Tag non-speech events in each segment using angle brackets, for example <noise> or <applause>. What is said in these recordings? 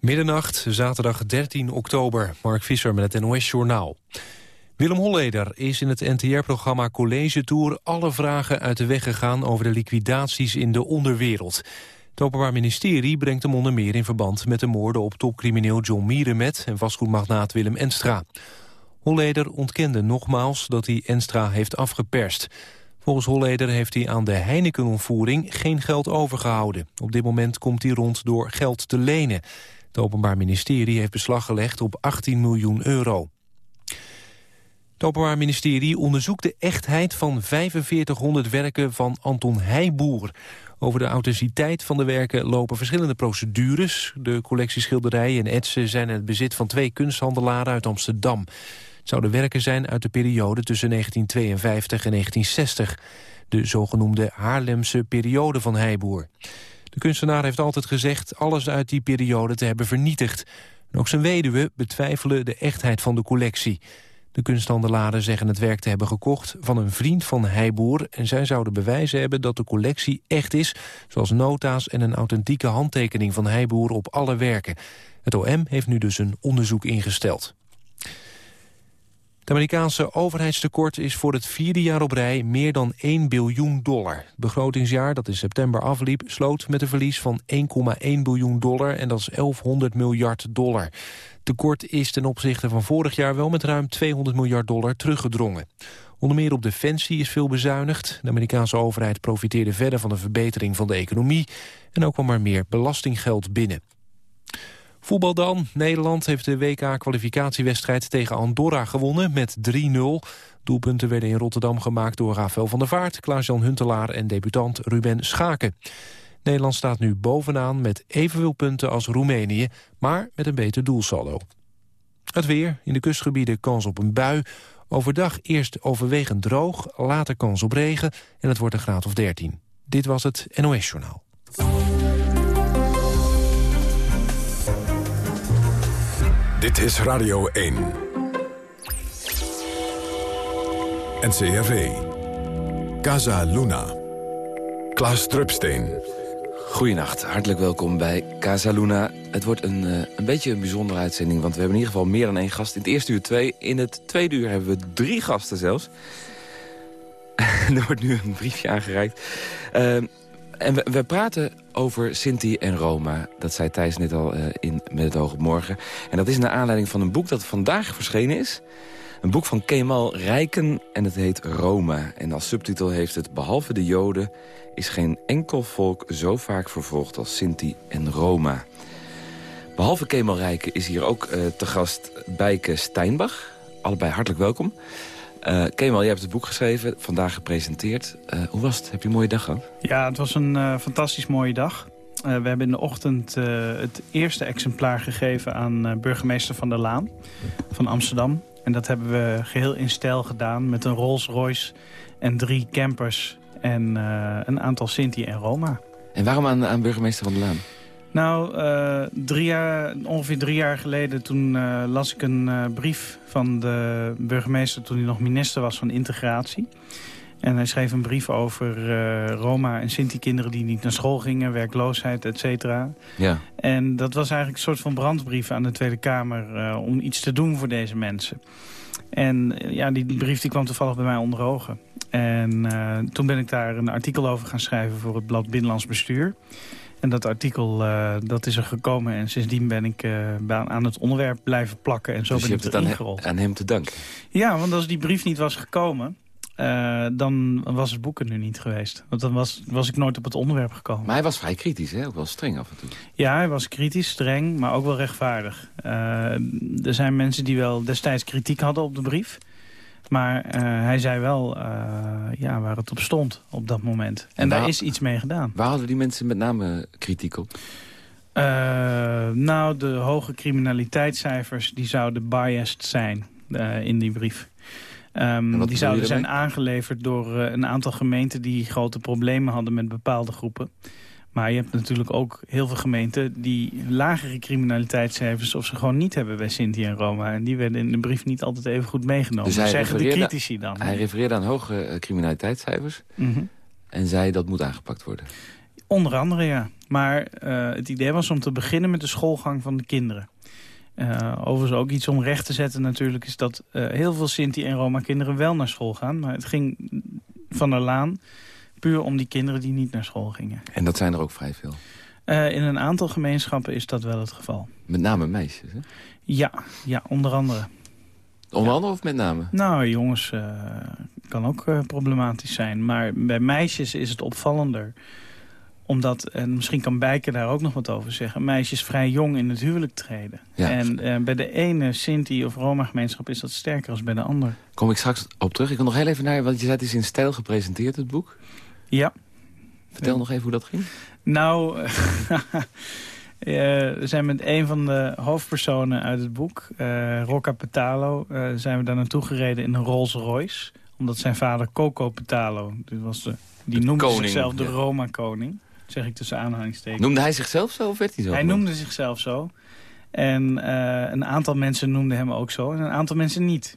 Middernacht, zaterdag 13 oktober. Mark Visser met het NOS-journaal. Willem Holleder is in het NTR-programma College Tour... alle vragen uit de weg gegaan over de liquidaties in de onderwereld. Het Openbaar Ministerie brengt hem onder meer in verband... met de moorden op topcrimineel John Mierenmet... en vastgoedmagnaat Willem Enstra. Holleder ontkende nogmaals dat hij Enstra heeft afgeperst. Volgens Holleder heeft hij aan de Heineken-ontvoering geen geld overgehouden. Op dit moment komt hij rond door geld te lenen... Het Openbaar Ministerie heeft beslag gelegd op 18 miljoen euro. Het Openbaar Ministerie onderzoekt de echtheid van 4500 werken van Anton Heijboer. Over de authenticiteit van de werken lopen verschillende procedures. De collectie schilderijen en etsen zijn in het bezit van twee kunsthandelaren uit Amsterdam. Het zouden werken zijn uit de periode tussen 1952 en 1960. De zogenoemde Haarlemse periode van Heijboer. De kunstenaar heeft altijd gezegd alles uit die periode te hebben vernietigd. Ook zijn weduwe betwijfelen de echtheid van de collectie. De kunsthandelaren zeggen het werk te hebben gekocht van een vriend van Heijboer... en zij zouden bewijzen hebben dat de collectie echt is... zoals nota's en een authentieke handtekening van Heijboer op alle werken. Het OM heeft nu dus een onderzoek ingesteld. Het Amerikaanse overheidstekort is voor het vierde jaar op rij meer dan 1 biljoen dollar. Het begrotingsjaar dat in september afliep sloot met een verlies van 1,1 biljoen dollar en dat is 1100 miljard dollar. Tekort is ten opzichte van vorig jaar wel met ruim 200 miljard dollar teruggedrongen. Onder meer op defensie is veel bezuinigd. De Amerikaanse overheid profiteerde verder van de verbetering van de economie en ook kwam er meer belastinggeld binnen. Voetbal dan. Nederland heeft de WK-kwalificatiewedstrijd tegen Andorra gewonnen met 3-0. Doelpunten werden in Rotterdam gemaakt door Rafael van der Vaart... Klaas-Jan Huntelaar en debutant Ruben Schaken. Nederland staat nu bovenaan met evenveel punten als Roemenië... maar met een beter doelsaldo. Het weer. In de kustgebieden kans op een bui. Overdag eerst overwegend droog, later kans op regen... en het wordt een graad of 13. Dit was het NOS Journaal. Dit is Radio 1. NCRV. Casa Luna. Klaas Drupsteen. Goedenacht, hartelijk welkom bij Casa Luna. Het wordt een, uh, een beetje een bijzondere uitzending... want we hebben in ieder geval meer dan één gast. In het eerste uur twee, in het tweede uur hebben we drie gasten zelfs. <laughs> er wordt nu een briefje aangereikt. Uh, en we, praten over Sinti en Roma. Dat zei Thijs net al uh, in Met het op morgen. En dat is naar aanleiding van een boek dat vandaag verschenen is. Een boek van Kemal Rijken en het heet Roma. En als subtitel heeft het Behalve de Joden... is geen enkel volk zo vaak vervolgd als Sinti en Roma. Behalve Kemal Rijken is hier ook uh, te gast Bijke Steinbach. Allebei hartelijk welkom. Uh, Kemal, jij hebt het boek geschreven, vandaag gepresenteerd. Uh, hoe was het? Heb je een mooie dag gehad? Ja, het was een uh, fantastisch mooie dag. we hebben in de ochtend het eerste exemplaar gegeven aan burgemeester Van der Laan van Amsterdam. En dat hebben we geheel in stijl gedaan met een Rolls Royce en drie campers en een aantal Sinti en Roma. En waarom aan, aan burgemeester Van der Laan? Nou, uh, drie jaar, ongeveer drie jaar geleden toen uh, las ik een uh, brief van de burgemeester... toen hij nog minister was van integratie. En hij schreef een brief over Roma en Sinti-kinderen die niet naar school gingen... werkloosheid, et cetera. Ja. En dat was eigenlijk een soort van brandbrief aan de Tweede Kamer... om iets te doen voor deze mensen. En ja, die brief die kwam toevallig bij mij onder ogen. En toen ben ik daar een artikel over gaan schrijven voor het blad Binnenlands Bestuur... En dat artikel uh, dat is er gekomen en sindsdien ben ik uh, aan het onderwerp blijven plakken. En zo dus ben ik het aan, gerold. aan hem te danken? Ja, want als die brief niet was gekomen, uh, dan was het boek er nu niet geweest. Want dan was, was ik nooit op het onderwerp gekomen. Maar hij was vrij kritisch, hè? ook wel streng af en toe. Ja, hij was kritisch, streng, maar ook wel rechtvaardig. er zijn mensen die wel destijds kritiek hadden op de brief... Maar uh, hij zei wel uh, ja, waar het op stond op dat moment. En, en waar, daar is iets mee gedaan. Waar hadden die mensen met name kritiek op? Uh, nou, de hoge criminaliteitscijfers die zouden biased zijn in die brief. Um, die zouden zijn aangeleverd door een aantal gemeenten... die grote problemen hadden met bepaalde groepen. Maar je hebt natuurlijk ook heel veel gemeenten die lagere criminaliteitscijfers... of ze gewoon niet hebben bij Sinti en Roma. En die werden in de brief niet altijd even goed meegenomen. Dus zeggen de critici dan. Hij refereerde aan hoge criminaliteitscijfers... Mm -hmm. en zei dat moet aangepakt worden. Onder andere, ja. Maar het idee was om te beginnen met de schoolgang van de kinderen. Uh, overigens ook iets om recht te zetten natuurlijk... is dat heel veel Sinti en Roma-kinderen wel naar school gaan. Maar het ging van der Laan puur om die kinderen die niet naar school gingen. En dat zijn er ook vrij veel? in een aantal gemeenschappen is dat wel het geval. Met name meisjes, hè? Ja, ja onder andere. Onder andere of met name? Nou, jongens uh, kan ook uh, problematisch zijn. Maar bij meisjes is het opvallender. Omdat, en misschien kan Bijker daar ook nog wat over zeggen... meisjes vrij jong in het huwelijk treden. Ja. En bij de ene Sinti of Roma-gemeenschap is dat sterker als bij de ander. Kom ik straks op terug. Ik wil nog heel even naar, want je zei het is in stijl gepresenteerd, het boek. Ja. Vertel nog even hoe dat ging. Nou, Uh, <laughs> we zijn met een van de hoofdpersonen uit het boek, uh, Rocca Petalo... Uh, zijn we daar naartoe gereden in een Rolls Royce. Omdat zijn vader Coco Petalo, die, was de, die noemde koning, zichzelf de Roma-koning. Zeg ik tussen aanhalingstekens. Noemde hij zichzelf zo of werd hij zo? Hij noemde zichzelf zo. En een aantal mensen noemden hem ook zo en een aantal mensen niet.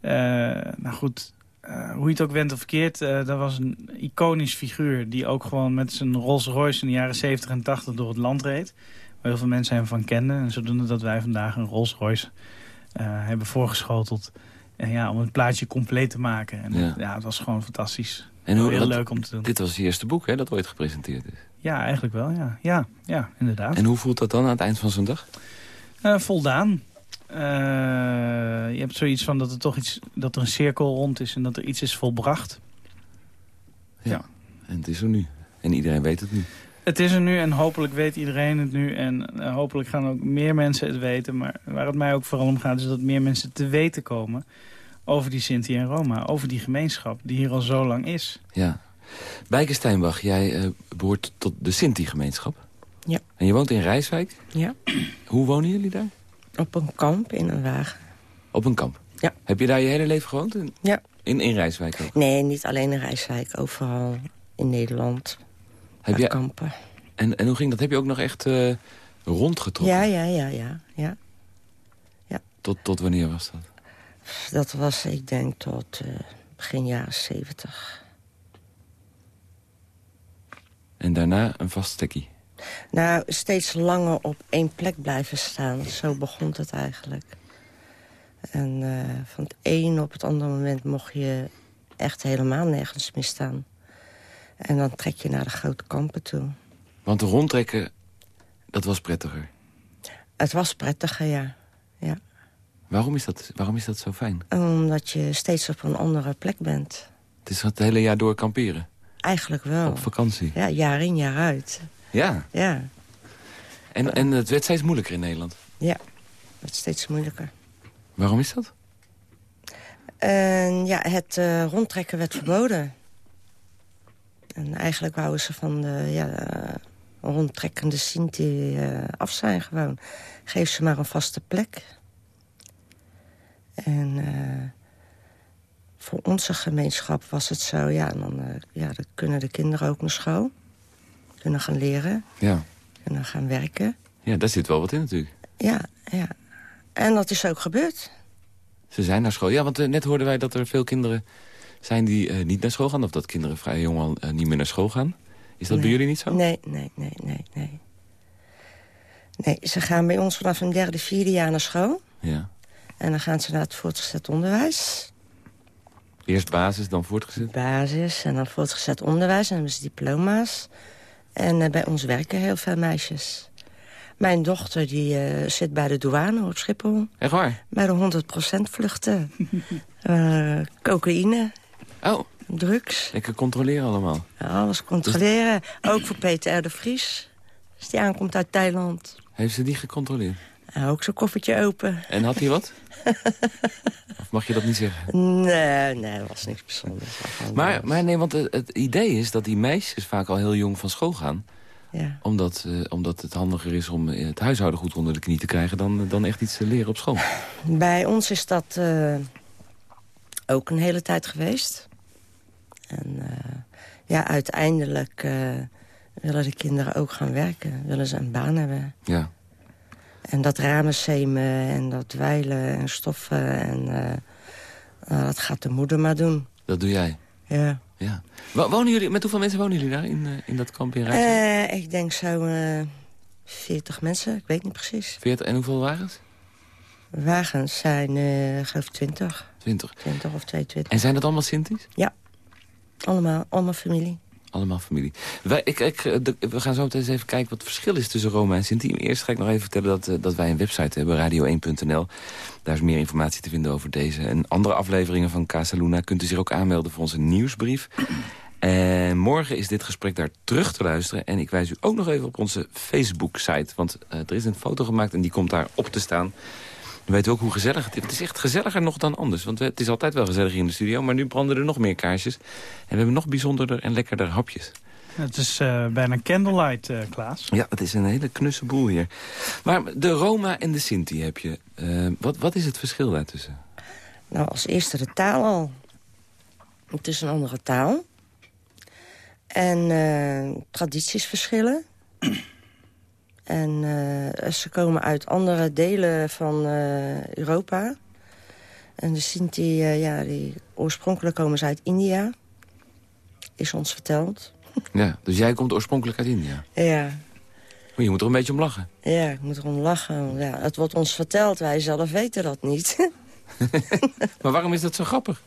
nou goed, uh, hoe je het ook went of verkeerd, uh, dat was een iconisch figuur... die ook gewoon met zijn Rolls Royce in de jaren 70 en 80 door het land reed. Waar heel veel mensen hem van kenden. En zodoende dat wij vandaag een Rolls Royce uh, hebben voorgeschoteld... En ja, om het plaatje compleet te maken. En ja. ja het was gewoon fantastisch. En hoe, heel leuk om te doen. Dit was het eerste boek hè, dat ooit gepresenteerd is? Ja, eigenlijk wel, ja. Ja, ja inderdaad. En hoe voelt dat dan aan het eind van zo'n dag? voldaan. Uh, je hebt zoiets van dat er toch iets, dat er een cirkel rond is en dat er iets is volbracht. Ja, ja. en het is er nu. En iedereen weet het nu. Het is er nu en hopelijk weet iedereen het nu. En uh, hopelijk gaan ook meer mensen het weten. Maar waar het mij ook vooral om gaat is dat meer mensen te weten komen... over die Sinti en Roma, over die gemeenschap die hier al zo lang is. Ja. Bijke Steinbach, jij uh, behoort tot de Sinti-gemeenschap. Ja. En je woont in Rijswijk. Ja. Hoe wonen jullie daar? Op een kamp in een wagen. Op een kamp? Ja. Heb je daar je hele leven gewoond? In, ja. In, in Rijswijk ook? Nee, niet alleen in Rijswijk. Overal in Nederland. Heb je kampen. En, en hoe ging dat? Heb je ook nog echt uh, rondgetrokken? Ja, ja, ja, ja. ja. ja. Tot, tot wanneer was dat? Dat was, ik denk, tot uh, begin jaren zeventig. En daarna een vast stekkie? Nou, steeds langer op één plek blijven staan. Zo begon het eigenlijk. En uh, van het een op het andere moment mocht je echt helemaal nergens meer staan. En dan trek je naar de grote kampen toe. Want rondtrekken, dat was prettiger? Het was prettiger, ja. ja. Waarom, is dat, waarom is dat zo fijn? Omdat je steeds op een andere plek bent. Het is het hele jaar door kamperen? Eigenlijk wel. Op vakantie? Ja, jaar in, jaar uit. Ja? Ja. En, en het werd steeds moeilijker in Nederland? Ja, het werd steeds moeilijker. Waarom is dat? Uh, ja, het uh, rondtrekken werd verboden. En eigenlijk wouden ze van de ja, uh, rondtrekkende Sinti af zijn gewoon. Geef ze maar een vaste plek. En voor onze gemeenschap was het zo... ja, dan, ja, dan kunnen de kinderen ook naar school kunnen gaan leren. Ja. Kunnen gaan werken. Ja, daar zit wel wat in natuurlijk. Ja, ja. En dat is ook gebeurd. Ze zijn naar school. Ja, want uh, net hoorden wij dat er veel kinderen zijn die uh, niet naar school gaan. Of dat kinderen vrij jong al uh, niet meer naar school gaan. Is dat nee. bij jullie niet zo? Nee, nee, nee, nee, nee. Nee, ze gaan bij ons vanaf een derde, vierde jaar naar school. Ja. En dan gaan ze naar het voortgezet onderwijs. Eerst basis, dan voortgezet? Basis en dan voortgezet onderwijs. En dan hebben ze diploma's. En uh, bij ons werken heel veel meisjes. Mijn dochter die uh, zit bij de douane op Schiphol. Echt waar? Bij de 100% vluchten. uh, <laughs> cocaïne. Oh. Drugs. Lekker controleren allemaal. Ja, alles controleren. Dus... Ook voor Peter R. de Vries. Als die aankomt uit Thailand. Heeft ze die gecontroleerd? Ja, ook zo'n koffertje open. En had hij wat? <laughs> of mag je dat niet zeggen? Nee, nee, dat was niks bijzonders. Maar, maar nee, want het, het, idee is dat die meisjes vaak al heel jong van school gaan. Ja. Omdat, uh, omdat het handiger is om het huishouden goed onder de knie te krijgen... dan, dan echt iets te leren op school. Bij ons is dat uh, ook een hele tijd geweest. En uh, ja, uiteindelijk willen de kinderen ook gaan werken. Willen ze een baan hebben. Ja. En dat ramensemen en dat dweilen en stoffen. En uh, uh, dat gaat de moeder maar doen. Dat doe jij? Ja. Ja. Wonen jullie, met hoeveel mensen wonen jullie daar in, in dat kamp in Rijswijk? ik denk zo 40 mensen, ik weet niet precies. 40, en hoeveel wagens? Wagens zijn, uh, geloof 20. 20. 20 of 22. En zijn dat allemaal Sinti's? Ja, allemaal, allemaal familie. Allemaal familie. Wij, ik, ik, we gaan zo meteen eens even kijken wat het verschil is tussen Roma en Sinti. Eerst ga ik nog even vertellen dat, eh, dat wij een website hebben, radio1.nl. Daar is meer informatie te vinden over deze en andere afleveringen van Casa Luna. Kunt u zich ook aanmelden voor onze nieuwsbrief. En morgen is dit gesprek daar terug te luisteren. En ik wijs u ook nog even op onze Facebook-site. Want uh, er is een foto gemaakt en die komt daar op te staan. Dan weten we ook hoe gezellig het is. Het is echt gezelliger nog dan anders. Want het is altijd wel gezellig hier in de studio. Maar nu branden er nog meer kaarsjes. En we hebben nog bijzonderder en lekkerder hapjes. Het is uh, bijna candlelight, uh, Klaas. Ja, het is een hele knusse boel hier. Maar de Roma en de Sinti heb je. Uh, wat, wat is het verschil daartussen? Nou, als eerste de taal al. Het is een andere taal. En tradities verschillen. En uh, ze komen uit andere delen van uh, Europa. En de Sinti, uh, ja, die oorspronkelijk komen ze uit India. Is ons verteld. Ja, dus jij komt oorspronkelijk uit India? Ja. Maar je moet er een beetje om lachen. Ja, ik moet er om lachen. Ja, het wordt ons verteld, wij zelf weten dat niet. <laughs> maar waarom is dat zo grappig?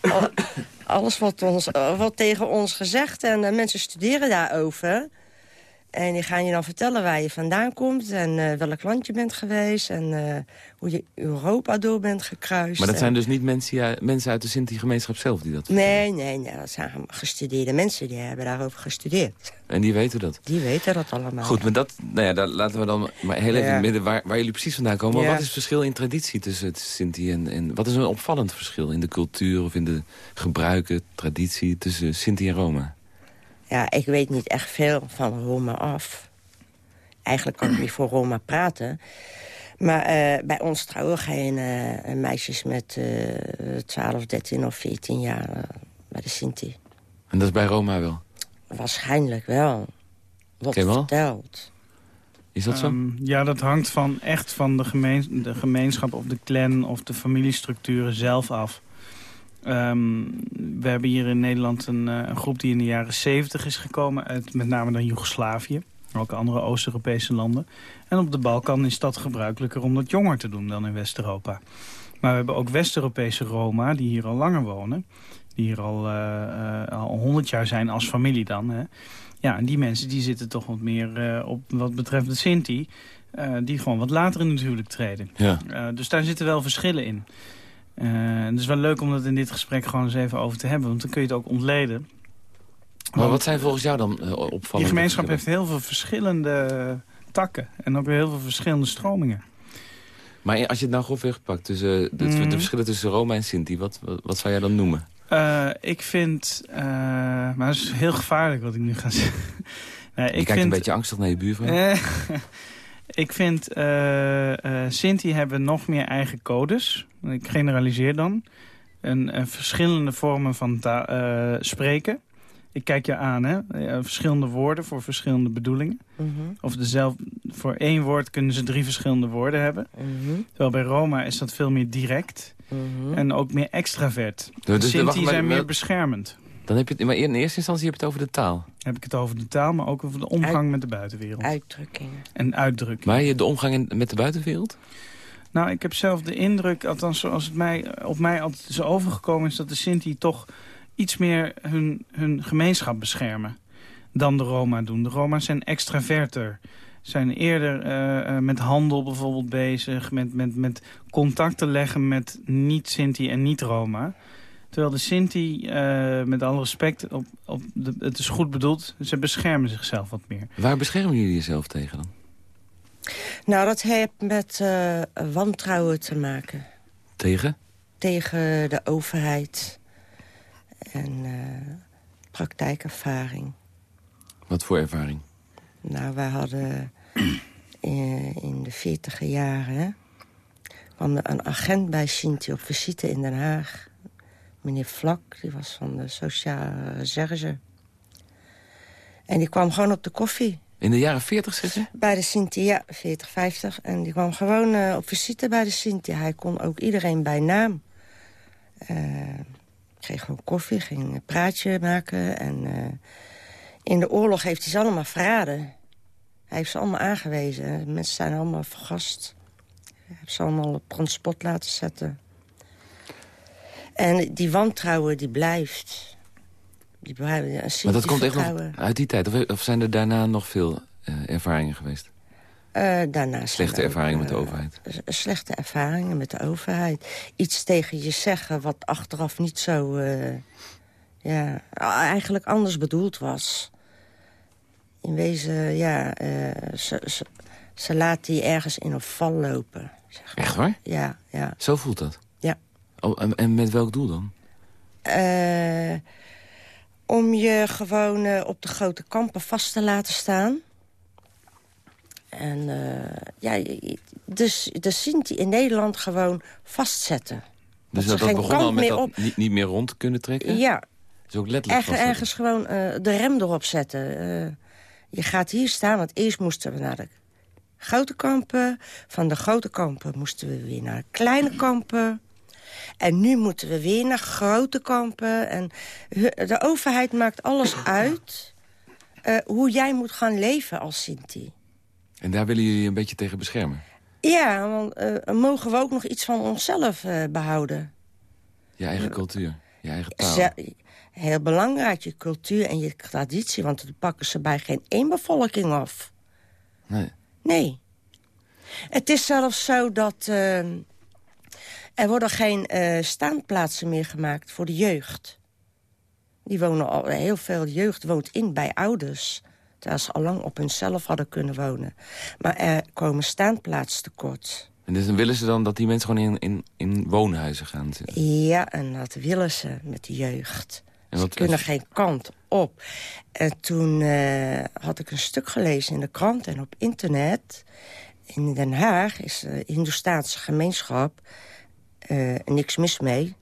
<laughs> Alles wordt, ons, wordt tegen ons gezegd en mensen studeren daarover... En die gaan je dan vertellen waar je vandaan komt... en uh, welk land je bent geweest... en uh, hoe je Europa door bent gekruist. Maar dat zijn dus niet mensen, mensen uit de Sinti-gemeenschap zelf die dat Nee, nee, nee, dat zijn gestudeerde mensen. Die hebben daarover gestudeerd. En die weten dat? Die weten dat allemaal. Goed, maar dat, nou ja, daar laten we dan maar heel even ja. in het midden... Waar, waar jullie precies vandaan komen. Wat is het verschil in traditie tussen het Sinti en, en... Wat is een opvallend verschil in de cultuur of in de gebruiken, traditie... tussen Sinti en Roma? Ja, ik weet niet echt veel van Roma af. Eigenlijk kan ik niet voor Roma praten. Maar uh, bij ons trouwen geen uh, meisjes met uh, 12, 13 of 14 jaar bij de Sinti. En dat is bij Roma wel? Waarschijnlijk wel. Wat verteld. Is dat zo? Um, ja, dat hangt van echt van de, gemeen, de gemeenschap of de clan of de familiestructuren zelf af. Um, we hebben hier in Nederland een, uh, een, groep die in de jaren 70 is gekomen... uit met name dan Joegoslavië, maar ook andere Oost-Europese landen. En op de Balkan is dat gebruikelijker om dat jonger te doen dan in West-Europa. Maar we hebben ook West-Europese Roma die hier al langer wonen. Die hier al, uh, uh, al 100 jaar zijn als familie dan. Hè. Ja, en die mensen die zitten toch wat meer op wat betreft de Sinti... die gewoon wat later in het huwelijk treden. Ja. dus daar zitten wel verschillen in. Uh, het is wel leuk om dat in dit gesprek gewoon eens even over te hebben. Want dan kun je het ook ontleden. Maar wat zijn volgens jou dan uh, opvallende Die gemeenschap heeft heel veel verschillende takken. En ook weer heel veel verschillende stromingen. Maar als je het nou grofweg pakt, tussen de, mm. de, verschillen tussen Roma en Sinti, wat, wat, wat zou jij dan noemen? Uh, ik vind, maar het is heel gevaarlijk wat ik nu ga zeggen. nee, <laughs> je ik kijkt vind, een beetje angstig naar je buurvrouw. <laughs> Ik vind, uh, uh, Sinti hebben nog meer eigen codes. Ik generaliseer dan. Een, een verschillende vormen van uh, spreken. Ik kijk je aan, hè. verschillende woorden voor verschillende bedoelingen. Mm -hmm. Of dezelfde, voor één woord kunnen ze drie verschillende woorden hebben. Mm -hmm. Terwijl bij Roma is dat veel meer direct. Mm -hmm. En ook meer extravert. Dus, dus Sinti zijn meer beschermend. Dan heb je het, maar in eerste instantie heb je het over de taal. Heb ik het over de taal, maar ook over de omgang met de buitenwereld. Uitdrukkingen. En uitdrukkingen. Maar je de omgang met de buitenwereld? Nou, ik heb zelf de indruk, althans zoals het mij, op mij altijd is overgekomen... is dat de Sinti toch iets meer hun, hun gemeenschap beschermen dan de Roma doen. De Roma zijn extraverter zijn eerder uh, met handel bijvoorbeeld bezig... met, met, met contacten leggen met niet-Sinti en niet-Roma. Terwijl de Sinti, uh, met alle respect, op, op de, het is goed bedoeld, ze beschermen zichzelf wat meer. Waar beschermen jullie jezelf tegen dan? Nou, dat heeft met uh, wantrouwen te maken. Tegen? Tegen de overheid en uh, praktijkervaring. Wat voor ervaring? Nou, wij hadden <clears throat> in, in de veertiger jaren... kwam er een agent bij Sinti op visite in Den Haag meneer Vlak, die was van de sociale reserve. En die kwam gewoon op de koffie. In de jaren 40 zitten? Bij de Sinti, ja, 40, 50. En die kwam gewoon uh, op visite bij de Sinti. Hij kon ook iedereen bij naam uh, kreeg gewoon koffie, ging een praatje maken. En in de oorlog heeft hij ze allemaal verraden. Hij heeft ze allemaal aangewezen. Mensen zijn allemaal vergast. Hij heeft ze allemaal op transport laten zetten. En die wantrouwen die blijft. Die blijft maar dat komt echt nog uit die tijd? Of, zijn er daarna nog veel uh, ervaringen geweest? Uh, daarna slechte ervaringen met de eh, overheid? slechte ervaringen met de overheid. Iets tegen je zeggen wat achteraf niet zo... ja, eigenlijk anders bedoeld was. In wezen, ja, ze, ze, ze laat die ergens in een val lopen. Zeg Echt waar? Ja, ja. Zo voelt dat? Oh, en, met welk doel dan? Uh, om je gewoon uh, op de grote kampen vast te laten staan. En uh, ja, dus, dus Sinti in Nederland gewoon vastzetten. Dus dat, dat begon al met dat niet, niet meer rond kunnen trekken? Ja. is ook letterlijk Erg, Ergens gewoon de rem erop zetten. je gaat hier staan, want eerst moesten we naar de grote kampen. Van de grote kampen moesten we weer naar kleine kampen. En nu moeten we weer naar grote kampen. En de overheid maakt alles uit uh, hoe jij moet gaan leven als Sinti. En daar willen jullie een beetje tegen beschermen? Ja, want uh, mogen we ook nog iets van onszelf uh, behouden. Je eigen cultuur, je eigen taal. Heel belangrijk, je cultuur en je traditie. Want dan pakken ze bij geen één bevolking af. Nee. Nee. Het is zelfs zo dat... Er worden geen uh, staanplaatsen meer gemaakt voor de jeugd. Die wonen al, heel veel jeugd woont in bij ouders. Terwijl ze al lang op hunzelf hadden kunnen wonen. Maar er komen staanplaatsen tekort. En dus willen ze dan dat die mensen gewoon in, in, in woonhuizen gaan zitten? Ja, en dat willen ze met de jeugd. En ze kunnen geen kant op. En toen uh, had ik een stuk gelezen in de krant en op internet. In Den Haag is de Hindoestaanse gemeenschap uh, niks mis mee.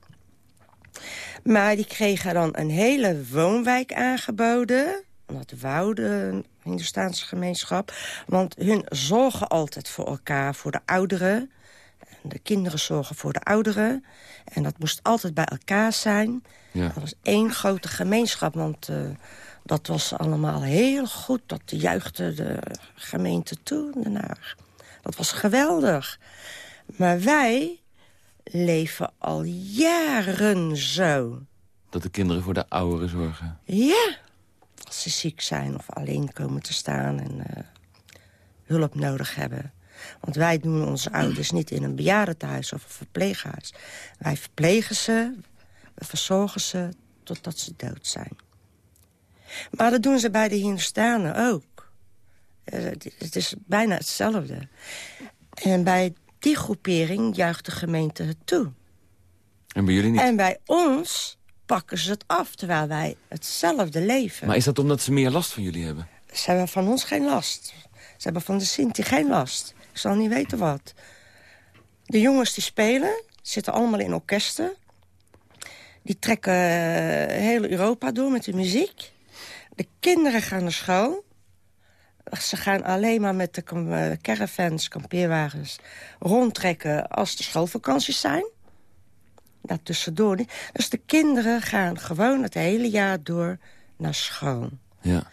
Maar die kregen dan een hele woonwijk aangeboden. Dat wou de Hindustaanse gemeenschap. Want hun zorgen altijd voor elkaar, voor de ouderen. De kinderen zorgen voor de ouderen. En dat moest altijd bij elkaar zijn. Ja. Dat was één grote gemeenschap, want uh, dat was allemaal heel goed. Dat juichte de gemeente toe. Dat was geweldig. Maar wij leven al jaren zo. Dat de kinderen voor de ouderen zorgen? Ja. Als ze ziek zijn of alleen komen te staan en uh, hulp nodig hebben. Want wij doen onze ouders niet in een bejaardentehuis of een verpleeghuis. Wij verplegen ze, we verzorgen ze totdat ze dood zijn. Maar dat doen ze bij de Hindustanen ook. Uh, het is bijna hetzelfde. En bij die groepering juicht de gemeente het toe. En bij jullie niet? En bij ons pakken ze het af, terwijl wij hetzelfde leven. Maar is dat omdat ze meer last van jullie hebben? Ze hebben van ons geen last. Ze hebben van de Sinti geen last. Ik zal niet weten wat. De jongens die spelen, zitten allemaal in orkesten. Die trekken uh, heel Europa door met de muziek. De kinderen gaan naar school. Ze gaan alleen maar met de eh, caravans, kampeerwagens... rondtrekken als de schoolvakanties zijn. tussendoor niet. Dus de kinderen gaan gewoon het hele jaar door naar school. Ja.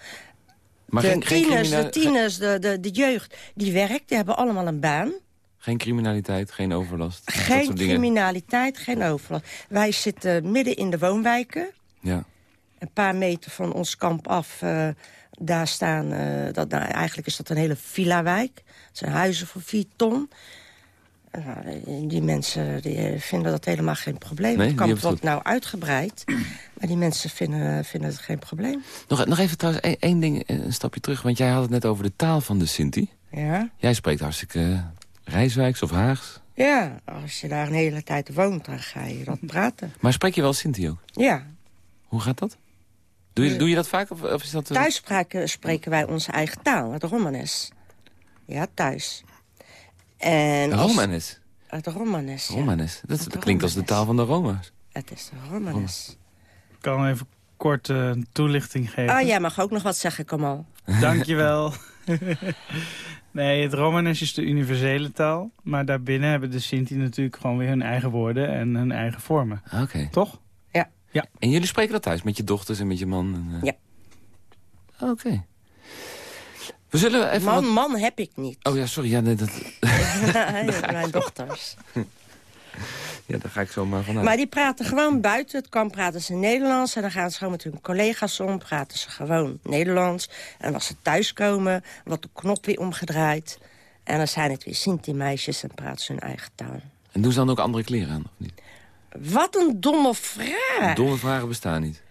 Maar de, geen, tieners, de tieners, de, de, de jeugd, die werkt, die hebben allemaal een baan. Geen criminaliteit, geen overlast? Geen criminaliteit, geen overlast. Wij zitten midden in de woonwijken. Ja. Een paar meter van ons kamp af... Uh, daar staan, uh, dat, nou, eigenlijk is dat een hele villa-wijk. Het zijn huizen voor vier ton. Uh, die mensen die vinden dat helemaal geen probleem. Nee, het kamp wordt nou uitgebreid. Maar die mensen vinden, vinden het geen probleem. Nog, nog even trouwens één, één ding, eh, een stapje terug. Want jij had het net over de taal van de Sinti. Ja. Jij spreekt hartstikke Rijswijks of Haags. Ja, als je daar een hele tijd woont, dan ga je dat praten. Maar spreek je wel Sinti ook? Ja. Hoe gaat dat? Doe je, doe je dat vaak? Of, of is dat. Thuis spreken, spreken wij onze eigen taal, het Romanes. Ja, thuis. En Romanes? Het Romanes, ja. Romanes. Dat, dat klinkt als de taal van de Roma's. Het is de Romanes. Ik kan even kort uh, toelichting geven. Ah, jij mag ook nog wat zeggen, kom al. <laughs> Dankjewel. <laughs> nee, het Romanes is de universele taal. Maar daarbinnen hebben de Sinti natuurlijk gewoon weer hun eigen woorden en hun eigen vormen. Oké. Toch? Ja. En jullie spreken dat thuis met je dochters en met je man? En, Ja. Oké. We zullen even... Man, wat- man heb ik niet. Oh ja, sorry. Ja, nee, dat... Mijn dochters. <laughs> <laughs> ja, daar ga ik zo <laughs> maar vanuit. Maar die praten gewoon buiten het kamp praten ze Nederlands. En dan gaan ze gewoon met hun collega's om, praten ze gewoon Nederlands. En als ze thuiskomen, wordt de knop weer omgedraaid. En dan zijn het weer Sinti-meisjes en praten ze hun eigen taal. En doen ze dan ook andere kleren aan, of niet? Wat een domme vraag. Domme vragen bestaan niet.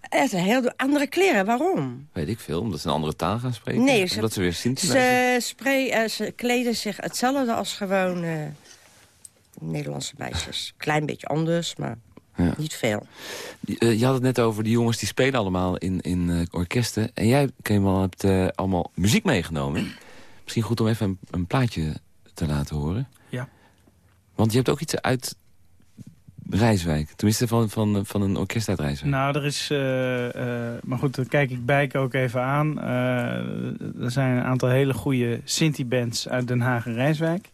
Het is heel andere kleren, waarom? Weet ik veel, omdat ze een andere taal gaan spreken? Nee, ze- Omdat ze weer Sinti Ze, spray, eh, ze kleden zich hetzelfde als gewoon eh, Nederlandse meisjes. Klein beetje anders, maar Ja. niet veel. Eh, je had het net over die jongens die spelen allemaal in, in eh, orkesten. En jij, Kemal, hebt allemaal muziek meegenomen. Misschien goed om even een, een plaatje te laten horen. Ja. Want je hebt ook iets uit Rijswijk. Tenminste van, van, van een orkest uit Rijswijk. Nou, er is... eh, eh, maar goed, dan kijk ik Bijk ook even aan. Eh, er zijn een aantal hele goede Sinti-bands uit Den Haag en Rijswijk.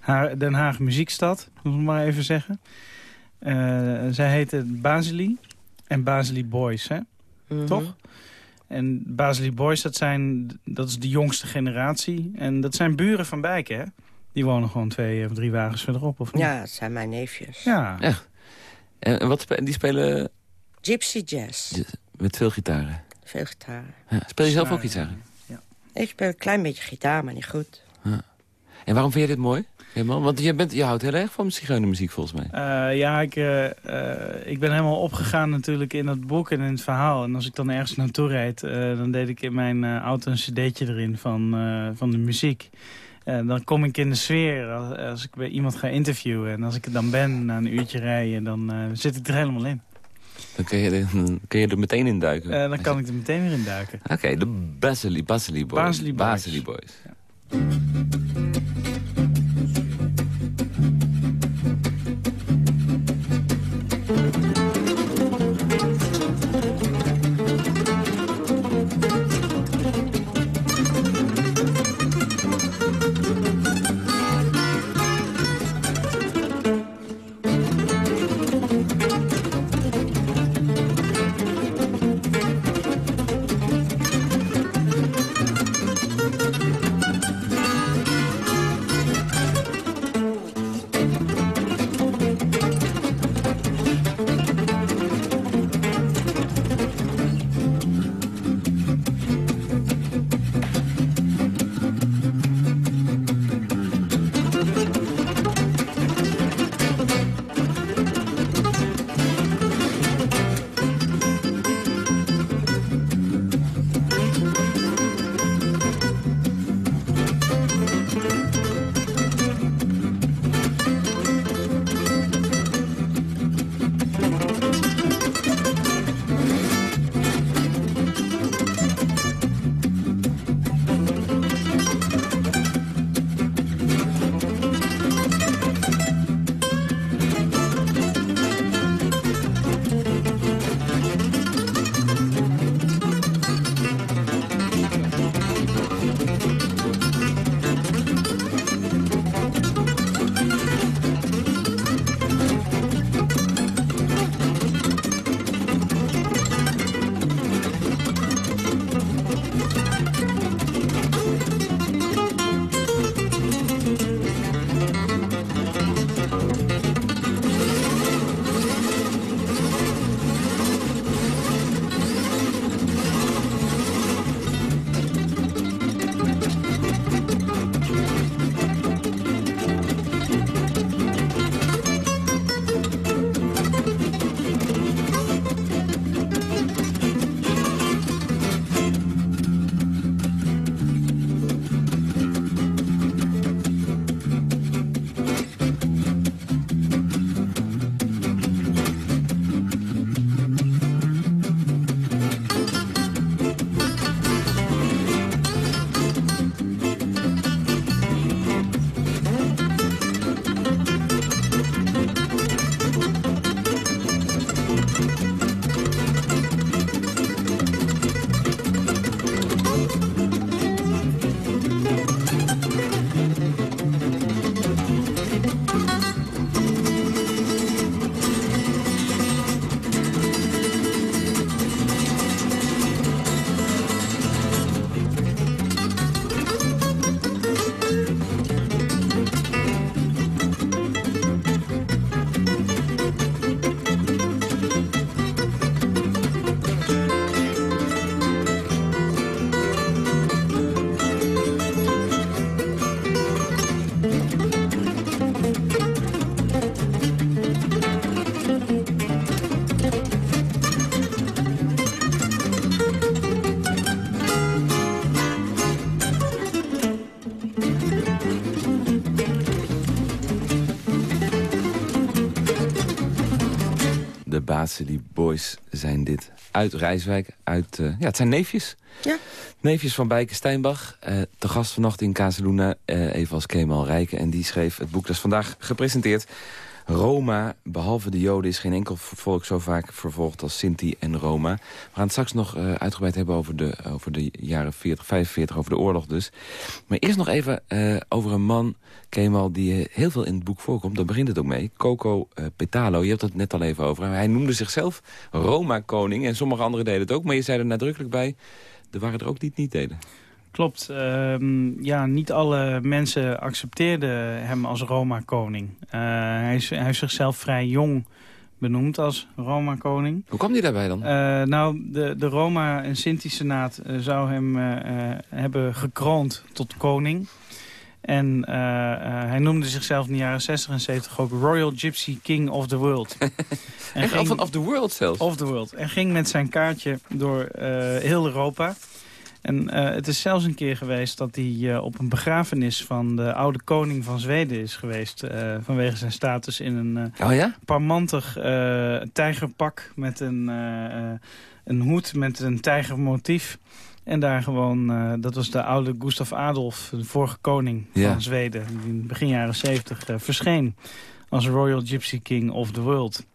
Ha Den Haag Muziekstad, moet ik maar even zeggen. Eh, zij heten Basili en Basili Boys, hè? Mhm. toch? En Basili Boys, dat, zijn, dat is de jongste generatie. En dat zijn buren van Bijk, hè? Die wonen gewoon twee of drie wagens verderop, of niet? Ja, het zijn mijn neefjes. Ja. Echt? En, en wat spe- die spelen Gypsy jazz. met veel gitaren. Veel gitaren. Ja, speel je zelf ook iets eigenlijk? Ik speel een klein beetje gitaar, maar niet goed. En waarom vind je dit mooi, Kemal? Want je, bent, je houdt heel erg van zigeunermuziek volgens mij. Eh, ja, ik, eh, eh, ik ben helemaal opgegaan natuurlijk in het boek en in het verhaal. En als ik dan ergens naartoe reed, eh, dan deed ik in mijn auto een cd'tje erin van, eh, van de muziek. Eh, dan kom ik in de sfeer als, als ik bij iemand ga interviewen. En als ik er dan ben, na een uurtje rijden, dan eh, zit ik er helemaal in. Dan kun je, er- <laughs> dan kun je er meteen in duiken. Eh, dan kan ik er meteen weer in duiken. Oké, de Basili, Basili Boys. Basili Boys. Die boys zijn dit. Uit Rijswijk, uit... ja, het zijn neefjes. Ja. Neefjes van Bijke Steinbach. Uh, te gast vannacht in Casaluna, uh, even als Kemal Rijken. En die schreef het boek dat is vandaag gepresenteerd. Roma, behalve de Joden, is geen enkel volk zo vaak vervolgd als Sinti en Roma. We gaan het straks nog uh, uitgebreid hebben over de, over de jaren 40, 45, over de oorlog dus. Maar eerst nog even uh, over een man, Kemal, die heel veel in het boek voorkomt. Daar begint het ook mee. Coco Petalo, je hebt het net al even over. Hij noemde zichzelf Roma-koning en sommige anderen deden het ook. Maar je zei er nadrukkelijk bij, er waren er ook die het niet deden. Klopt. Uh, ja, niet alle mensen accepteerden hem als Roma-koning. Uh, hij, is, hij is zichzelf vrij jong benoemd als Roma-koning. Hoe kwam hij daarbij dan? Uh, nou, de, de Roma- en Sinti-senaat zou hem hebben gekroond tot koning. En hij noemde zichzelf in de jaren 60 en 70 ook Royal Gypsy King of the World. <laughs> en ging, of, of the World zelfs? Of the World. En ging met zijn kaartje door heel Europa... En uh, het is zelfs een keer geweest dat hij uh, op een begrafenis van de oude koning van Zweden is geweest. Uh, vanwege zijn status in een oh ja? parmantig tijgerpak met een, een hoed met een tijgermotief. En daar gewoon, dat was de oude Gustav Adolf, de vorige koning ja. van Zweden. Die in begin jaren zeventig verscheen als Royal Gypsy King of the World.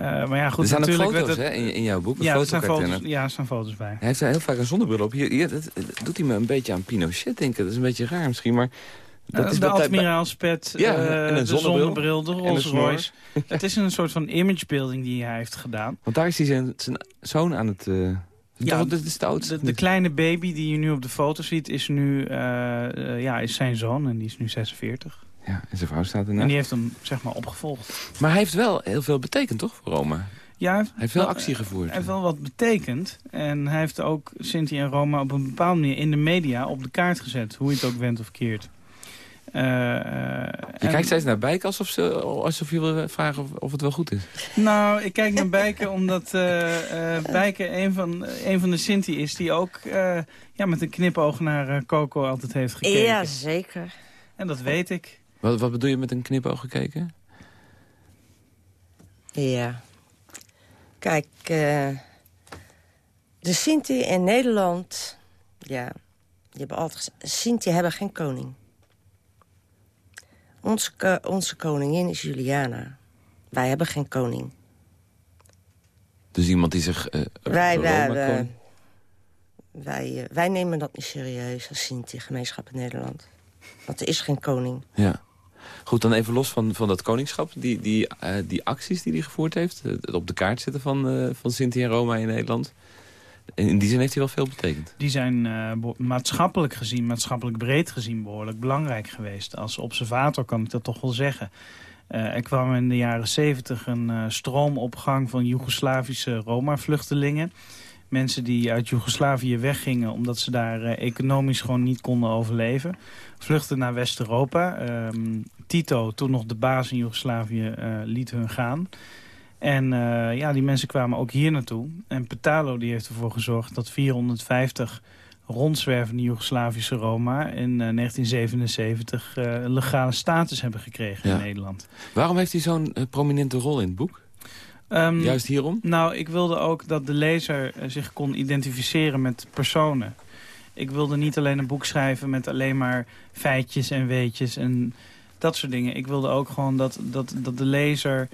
Uh, maar ja, goed, er zijn natuurlijk foto's het... hè, in, in, jouw boek. Ja, er zijn foto's, ja, er staan foto's bij. Hij heeft heel vaak een zonnebril op. Hier, hier dat, dat, doet hij me een beetje aan Pinochet denken. Dat is een beetje raar misschien, maar... Dat uh, is de admiraalspet, ja, uh, en een de zonnebril, de Rolls Royce. <laughs> het is een soort van imagebuilding die hij heeft gedaan. Want daar is hij zijn, zijn zoon aan het... Uh, ja, de, de, de, de, kleine baby die je nu op de foto ziet is nu ja, is zijn zoon en die is nu 46. Ja, en zijn vrouw staat ernaast. En die heeft hem, zeg maar, opgevolgd. Maar hij heeft wel heel veel betekend, toch, voor Roma? Ja, hij heeft wel actie gevoerd. Hij heeft wel wat betekend. En hij heeft ook Sinti en Roma op een bepaalde manier in de media op de kaart gezet. Hoe je het ook went of keert. Uh, je kijkt steeds naar Bijken alsof, ze, alsof je wil vragen of, of, het wel goed is. Nou, ik kijk naar Bijken <laughs> omdat uh, uh, Bijken een van, een van de Sinti is... die ook ja, met een knipoog naar Coco altijd heeft gekeken. Ja, zeker. En dat weet ik. Wat, wat bedoel je met een knipoog gekeken? Ja. Kijk, uh, de Sinti in Nederland... Ja, die hebben altijd Sinti hebben geen koning. Onze, onze koningin is Juliana. Wij hebben geen koning. Dus iemand die zich... Uh, wij, wij, wij, wij, wij nemen dat niet serieus als Sinti-gemeenschap in Nederland. Want er is geen koning. Ja. Goed, dan even los van, van dat koningschap. Die, die, uh, die acties die hij gevoerd heeft. Het op de kaart zetten van, uh, van Sinti en Roma in Nederland. In die zin heeft hij wel veel betekend. Die zijn maatschappelijk gezien, maatschappelijk breed gezien... behoorlijk belangrijk geweest. Als observator kan ik dat toch wel zeggen. er kwam in de jaren zeventig een stroomopgang van Joegoslavische Roma-vluchtelingen mensen die uit Joegoslavië weggingen... omdat ze daar uh, economisch gewoon niet konden overleven. Vluchten naar West-Europa. Um, Tito, toen nog de baas in Joegoslavië, uh, liet hun gaan. En uh, ja, die mensen kwamen ook hier naartoe. En Petalo die heeft ervoor gezorgd dat 450 rondzwervende Joegoslavische Roma... in 1977 een legale status hebben gekregen in Nederland. Waarom heeft hij zo'n prominente rol in het boek? Um, Juist hierom? Nou, ik wilde ook dat de lezer eh, zich kon identificeren met personen. Ik wilde niet alleen een boek schrijven met alleen maar feitjes en weetjes en dat soort dingen. Ik wilde ook gewoon dat, dat, dat de lezer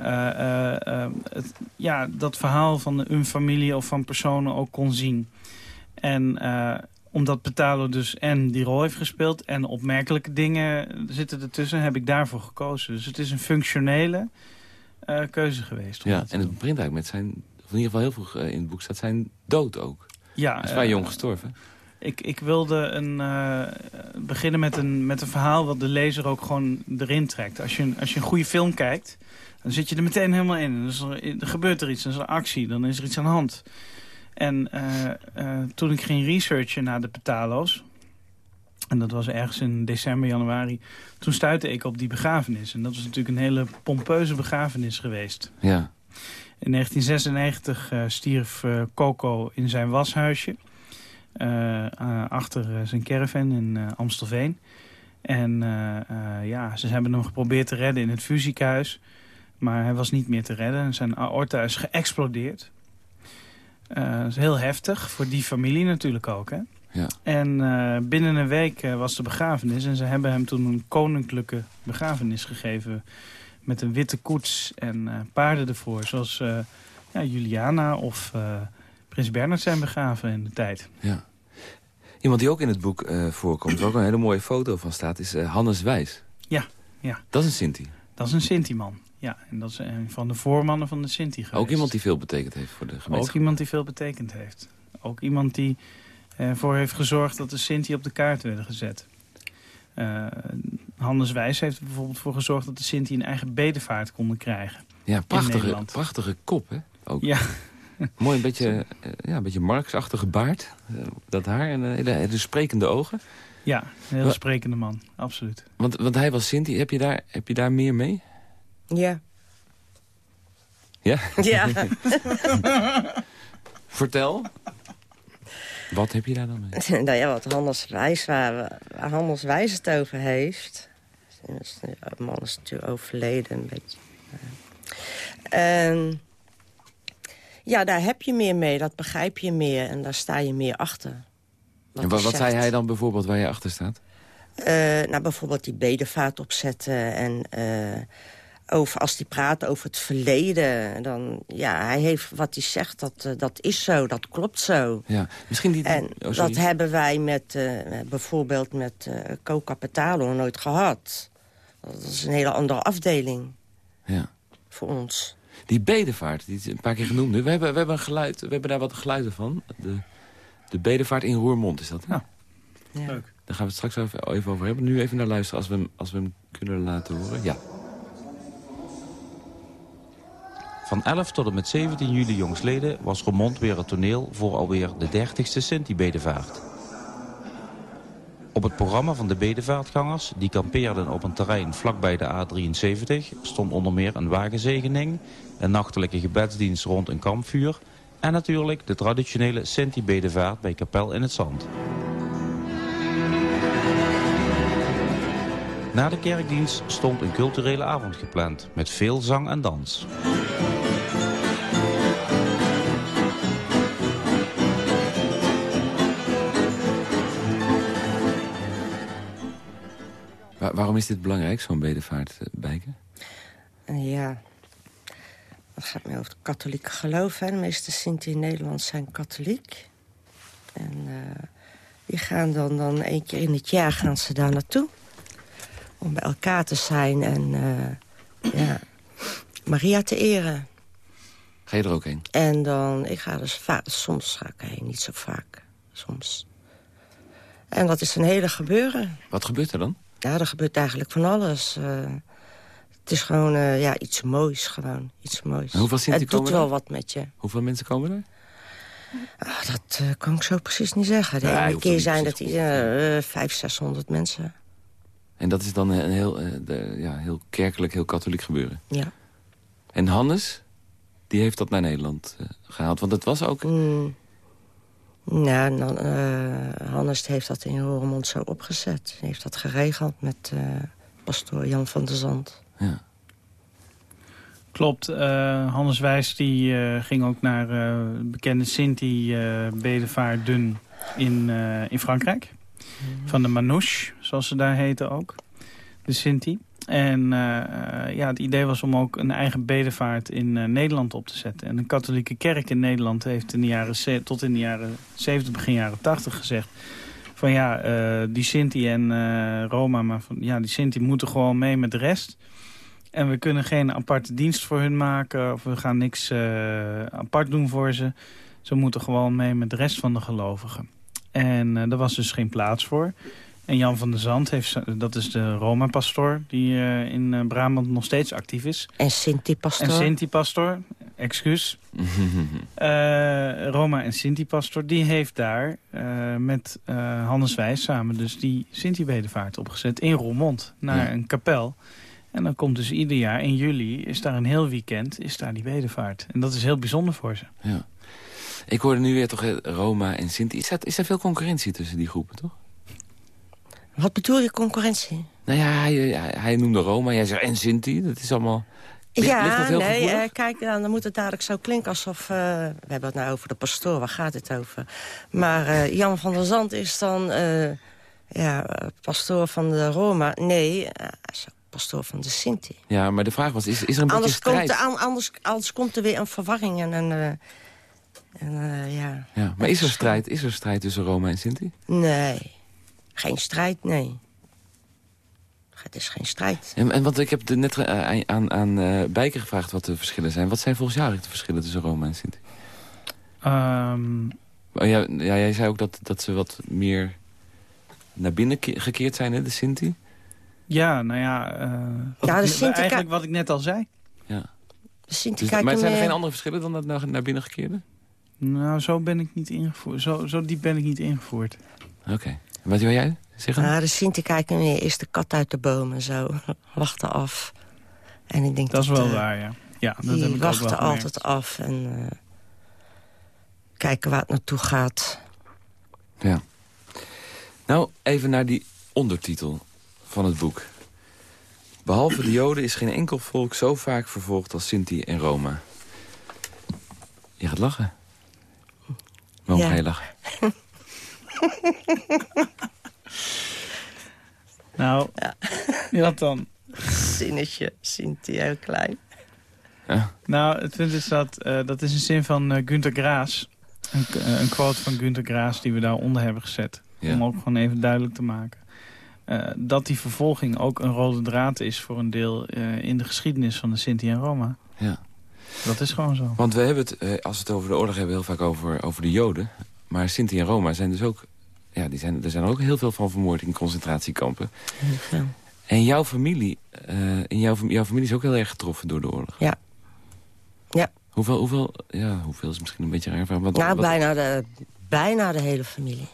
uh, uh, het, ja, dat verhaal van een familie of van personen ook kon zien. En omdat Petalo dus en die rol heeft gespeeld en opmerkelijke dingen zitten ertussen, heb ik daarvoor gekozen. Dus het is een functionele uh, keuze geweest. Ja, en het begint eigenlijk met zijn, of in ieder geval heel vroeg uh, in het boek staat zijn dood ook. Ja. Hij is vrij jong gestorven. Ik, ik wilde een, beginnen met een, met een verhaal wat de lezer ook gewoon erin trekt. Als je, als je een goede film kijkt, dan zit je er meteen helemaal in. Dus er, er gebeurt er iets, er is een actie, dan is er iets aan de hand. En toen ik ging researchen naar de Petalo's... En dat was ergens in december, januari. Toen stuitte ik op die begrafenis. En dat was natuurlijk een hele pompeuze begrafenis geweest. Ja. In 1996 uh, stierf uh, Coco in zijn washuisje. Uh, achter zijn caravan in Amstelveen. En ja, ze hebben hem geprobeerd te redden in het fusiehuis. Maar hij was niet meer te redden. Zijn aorta is geëxplodeerd. Dat is heel heftig, voor die familie natuurlijk ook. Hè? Ja. En uh, binnen een week uh, was de begrafenis. En ze hebben hem toen een koninklijke begrafenis gegeven. Met een witte koets en paarden ervoor. Zoals ja, Juliana of Prins Bernard zijn begraven in de tijd. Ja. Iemand die ook in het boek voorkomt, waar ook een hele mooie foto van staat, is Hannes Wijs. Ja, ja. Dat is een Sinti. Dat is een Sinti-man. Ja, en dat is een van de voormannen van de Sinti geweest. Ook iemand die veel betekend heeft voor de gemeenschap. Ook iemand die veel betekend heeft. Ook iemand die ervoor heeft gezorgd dat de Sinti op de kaart werden gezet. Uh, Hannes Wijs heeft er bijvoorbeeld voor gezorgd dat de Sinti een eigen bedevaart konden krijgen. Ja, prachtige, prachtige kop, hè? Ook. Ja. <laughs> Mooi, een beetje, ja, een beetje Marx-achtige baard. Dat haar en hele sprekende ogen. Ja, een hele sprekende man, absoluut. Want, want hij was Sinti. Heb je, daar, heb je daar meer mee? Ja. Ja? Ja. <laughs> <laughs> Vertel. Wat heb je daar dan mee? <laughs> nou ja, wat Hannes Wijs, waar, waar Hannes Wijs het over heeft. De man is natuurlijk overleden een beetje. En ja, daar heb je meer mee, dat begrijp je meer en daar sta je meer achter. Wat en wat, wat zei hij dan bijvoorbeeld waar je achter staat? Uh, nou, bijvoorbeeld die bedevaart opzetten en... Uh, over, als hij praat over het verleden, dan, ja, hij heeft wat hij zegt, dat, uh, dat is zo, dat klopt zo. Ja, misschien die, en oh, dat hebben wij met, uh, bijvoorbeeld met uh, Co Capitalo nooit gehad. Dat is een hele andere afdeling ja. voor ons. Die bedevaart, die is een paar keer genoemd nu. We hebben, we hebben, een geluid, we hebben daar wat geluiden van. De, de bedevaart in Roermond is dat, Ja. ja. Leuk. Daar gaan we het straks even, even over hebben. Nu even naar luisteren als we hem, als we hem kunnen laten horen. Ja. Van 11 tot en met 17 juli jongsleden was Remond weer het toneel voor alweer de 30ste Sinti-bedevaart. Op het programma van de bedevaartgangers, die kampeerden op een terrein vlakbij de A73, stond onder meer een wagenzegening, een nachtelijke gebedsdienst rond een kampvuur en natuurlijk de traditionele Sinti-bedevaart bij Kapel in het Zand. Na de kerkdienst stond een culturele avond gepland met veel zang en dans. waarom is dit belangrijk, zo'n bedevaart, uh, Bijken? Ja, dat gaat meer over het katholieke geloof. Hè. De meeste Sinti in Nederland zijn katholiek. En uh, die gaan dan, dan één keer in het jaar gaan ze daar naartoe. Om bij elkaar te zijn en uh, ja, Maria te eren. Ga je er ook heen? En dan, ik ga dus vaak, soms ga ik heen, niet zo vaak. Soms. En dat is een hele gebeuren. Wat gebeurt er dan? Ja, er gebeurt eigenlijk van alles. Uh, het is gewoon uh, ja, iets moois, gewoon. Iets moois. En hoeveel het doet wel wat met je. Hoeveel mensen komen er? Ah, dat uh, kan ik zo precies niet zeggen. De ene keer zijn dat uh, 500, 600 mensen. En dat is dan een heel, de, ja, heel kerkelijk, heel katholiek gebeuren? Ja. En Hannes, die heeft dat naar Nederland gehaald. Want het was ook... Mm. Nou, dan, uh, Hannes heeft dat in Roermond zo opgezet. Hij heeft dat geregeld met uh, pastoor Jan van der Zand. Ja. Klopt. Uh, Hannes Wijs die, ging ook naar bekende Sinti-bedevaarden in, in Frankrijk. Mm. Van de Manouche, zoals ze daar heten ook. De Sinti. En uh, ja, het idee was om ook een eigen bedevaart in uh, Nederland op te zetten. En de katholieke kerk in Nederland heeft in de jaren, tot in de jaren 70, begin jaren 80 gezegd... van ja, die Sinti en Roma, maar van, ja, die Sinti moeten gewoon mee met de rest. En we kunnen geen aparte dienst voor hun maken of we gaan niks apart doen voor ze. Ze moeten gewoon mee met de rest van de gelovigen. En daar was dus geen plaats voor. En Jan van der Zand, heeft, dat is de Roma-pastor... die uh, in uh, Brabant nog steeds actief is. En Sinti-pastor. En Sinti-pastor, excuus. uh, <laughs> Roma en Sinti-pastor, die heeft daar met Hannes Wijs samen... dus die Sinti-bedevaart opgezet in Roermond naar ja. een kapel. En dan komt dus ieder jaar in juli, is daar een heel weekend, is daar die bedevaart. En dat is heel bijzonder voor ze. Ja. Ik hoorde nu weer toch Roma en Sinti. Is, dat, is er veel concurrentie tussen die groepen, toch? Wat bedoel je concurrentie? Nou ja, hij, hij noemde Roma, jij zegt en Sinti. Dat is allemaal ja, nee, uh, kijk, dan moet het dadelijk zo klinken alsof... Uh, we hebben het nou over de pastoor, waar gaat het over? Maar uh, Jan van der Zand is dan ja, pastoor van de Roma. Nee, pastoor van de Sinti. Ja, maar de vraag was, is, is er een anders beetje strijd? Komt er, anders, anders komt er weer een verwarring en een... en, ja. ja, maar is er, strijd, is er strijd tussen Roma en Sinti? Nee, geen strijd, nee. Het is geen strijd. En, en want ik heb net uh, aan, aan uh, Bijker gevraagd wat de verschillen zijn. Wat zijn volgens jou de verschillen tussen Roma en Sinti? Um... Oh, ja, ja, jij zei ook dat, dat ze wat meer naar binnen gekeerd zijn, hè, de Sinti? Ja, nou ja... Uh, ja de Sinti eigenlijk wat ik net al zei. Ja. De Sinti dus, maar zijn er geen andere verschillen dan dat naar, naar binnen gekeerde? Nou, zo ben ik niet ingevoerd. Zo, zo diep ben ik niet ingevoerd. Oké. Wat wil jij zeggen? Nou, de Sinti kijken eerst de kat uit de bomen zo. Wachten af. En ik denk dat, is wel uh, waar, ja. ja dat die heb ik wachten altijd af en uh, kijken waar het naartoe gaat. Ja. Nou, even naar die ondertitel van het boek. Behalve de Joden is geen enkel volk zo vaak vervolgd als Sinti en Roma. Je gaat lachen. Waarom ja. ga je lachen? nou, ja. wat dan? Zinnetje, Sinti heel klein. Ja. Nou, het punt is dat, uh, dat is een zin van uh, Günter Graas. Een, uh, een, quote van Günter Graas die we daaronder hebben gezet. Ja. Om ook gewoon even duidelijk te maken. dat die vervolging ook een rode draad is voor een deel in de geschiedenis van de Sinti en Roma. Ja. Dat is gewoon zo. Want we hebben het, als we het over de oorlog hebben, heel vaak over, over de Joden. Maar Sinti en Roma zijn dus ook ja, die zijn, er zijn ook heel veel van vermoord in concentratiekampen. Ja. En jouw familie, uh, in jouw, jouw familie is ook heel erg getroffen door de oorlog. Ja. Ja. Hoeveel, hoeveel, ja, hoeveel is misschien een beetje raar. Wat, ja, wat... Bijna, de, bijna de hele familie.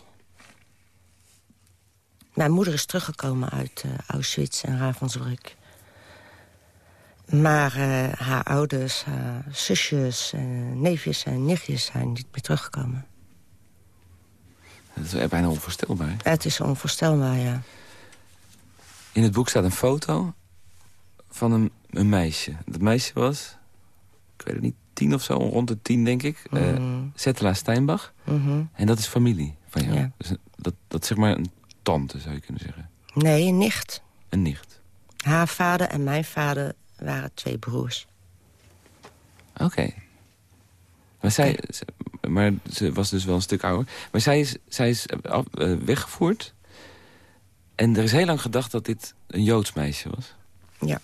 Mijn moeder is teruggekomen uit uh, Auschwitz en Ravensbrück. Maar uh, haar ouders, haar zusjes, neefjes en nichtjes zijn niet meer teruggekomen. Dat is bijna onvoorstelbaar. Het is onvoorstelbaar, ja. In het boek staat een foto van een, een meisje. Dat meisje was, ik weet het niet, tien of zo, rond de tien denk ik. Mm -hmm. uh, Steinbach. Mm En dat is familie van jou. Ja. Dus dat, dat is zeg maar een tante, zou je kunnen zeggen. Nee, een nicht. Een nicht. Haar vader en mijn vader waren twee broers. Oké. Maar zij, maar ze was dus wel een stuk ouder. Maar zij is, zij is af, uh, weggevoerd. En er is heel lang gedacht dat dit een Joods meisje was. Ja.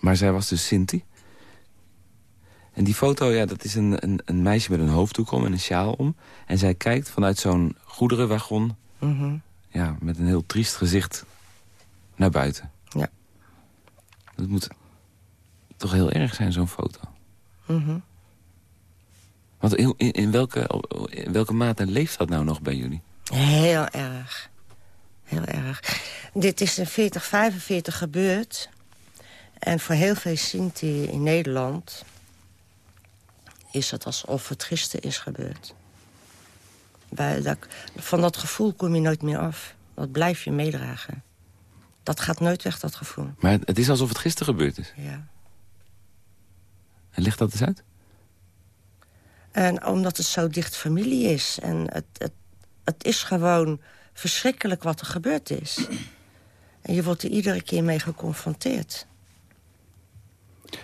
Maar zij was dus Sinti. En die foto, ja, dat is een, een, een meisje met een hoofddoek om en een sjaal om. En zij kijkt vanuit zo'n goederenwagon... Mm -hmm. ja, met een heel triest gezicht naar buiten. Dat moet toch heel erg zijn, zo'n foto. Mhm. Want in, in, welke, in welke mate leeft dat nou nog bij jullie? Heel erg. Heel erg. Dit is in 40, 45 gebeurd. En voor heel veel Sinti in Nederland... is het alsof het gisteren is gebeurd. Bij dat, van dat gevoel kom je nooit meer af. Dat blijf je meedragen. Dat gaat nooit weg, dat gevoel. Maar het is alsof het gisteren gebeurd is? Ja. En ligt dat eens uit? En omdat het zo dicht familie is. En het, het, het is gewoon verschrikkelijk wat er gebeurd is. <clears throat> En je wordt er iedere keer mee geconfronteerd.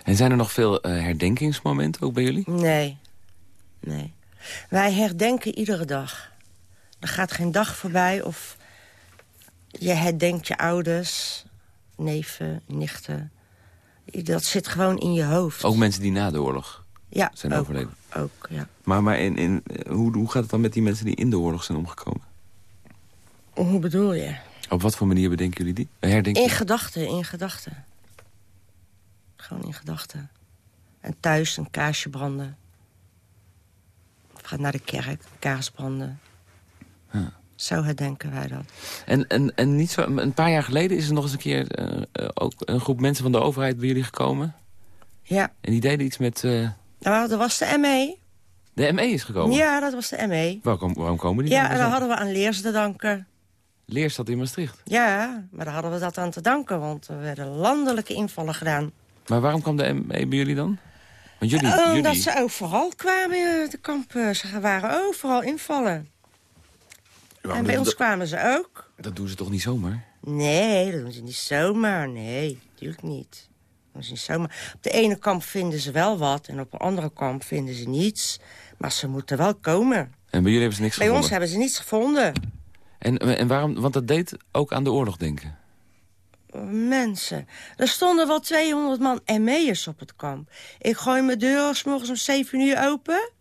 En zijn er nog veel uh, herdenkingsmomenten ook bij jullie? Nee. Nee. Wij herdenken iedere dag. Er gaat geen dag voorbij of je herdenkt je ouders, neven, nichten. Dat zit gewoon in je hoofd. Ook mensen die na de oorlog ja, zijn ook, overleden? ook, ja. Maar, maar in, in, hoe, hoe gaat het dan met die mensen die in de oorlog zijn omgekomen? Hoe bedoel je? Op wat voor manier bedenken jullie die? Herdenken in gedachten, in gedachten. Gewoon in gedachten. En thuis een kaarsje branden. Of gaat naar de kerk, kaars branden. Zo herdenken wij dat. En, en, en niet zo, een paar jaar geleden is er nog eens een keer uh, ook een groep mensen van de overheid bij jullie gekomen. Ja. En die deden iets met... Uh... Nou, dat was de ME. De ME is gekomen? Ja, dat was de ME. Waarom, waarom komen die? Ja, en dat hadden we aan Leers te danken. Leers zat in Maastricht? Ja, maar daar hadden we dat aan te danken, want er werden landelijke invallen gedaan. Maar waarom kwam de ME bij jullie dan? Want jullie, uh, Omdat ze overal kwamen, de kampen. Ze waren overal invallen. En bij ons kwamen ze ook. Dat doen ze toch niet zomaar? Nee, dat doen ze niet zomaar. Nee, natuurlijk niet. Dat is niet zomaar. Op de ene kamp vinden ze wel wat en op de andere kamp vinden ze niets. Maar ze moeten wel komen. En bij jullie hebben ze niks gevonden? Bij ons hebben ze niets gevonden. En, en waarom? Want dat deed ook aan de oorlog denken. Mensen. Er stonden wel 200 man ME'ers op het kamp. Ik gooi mijn deur s morgens om 7 uur open.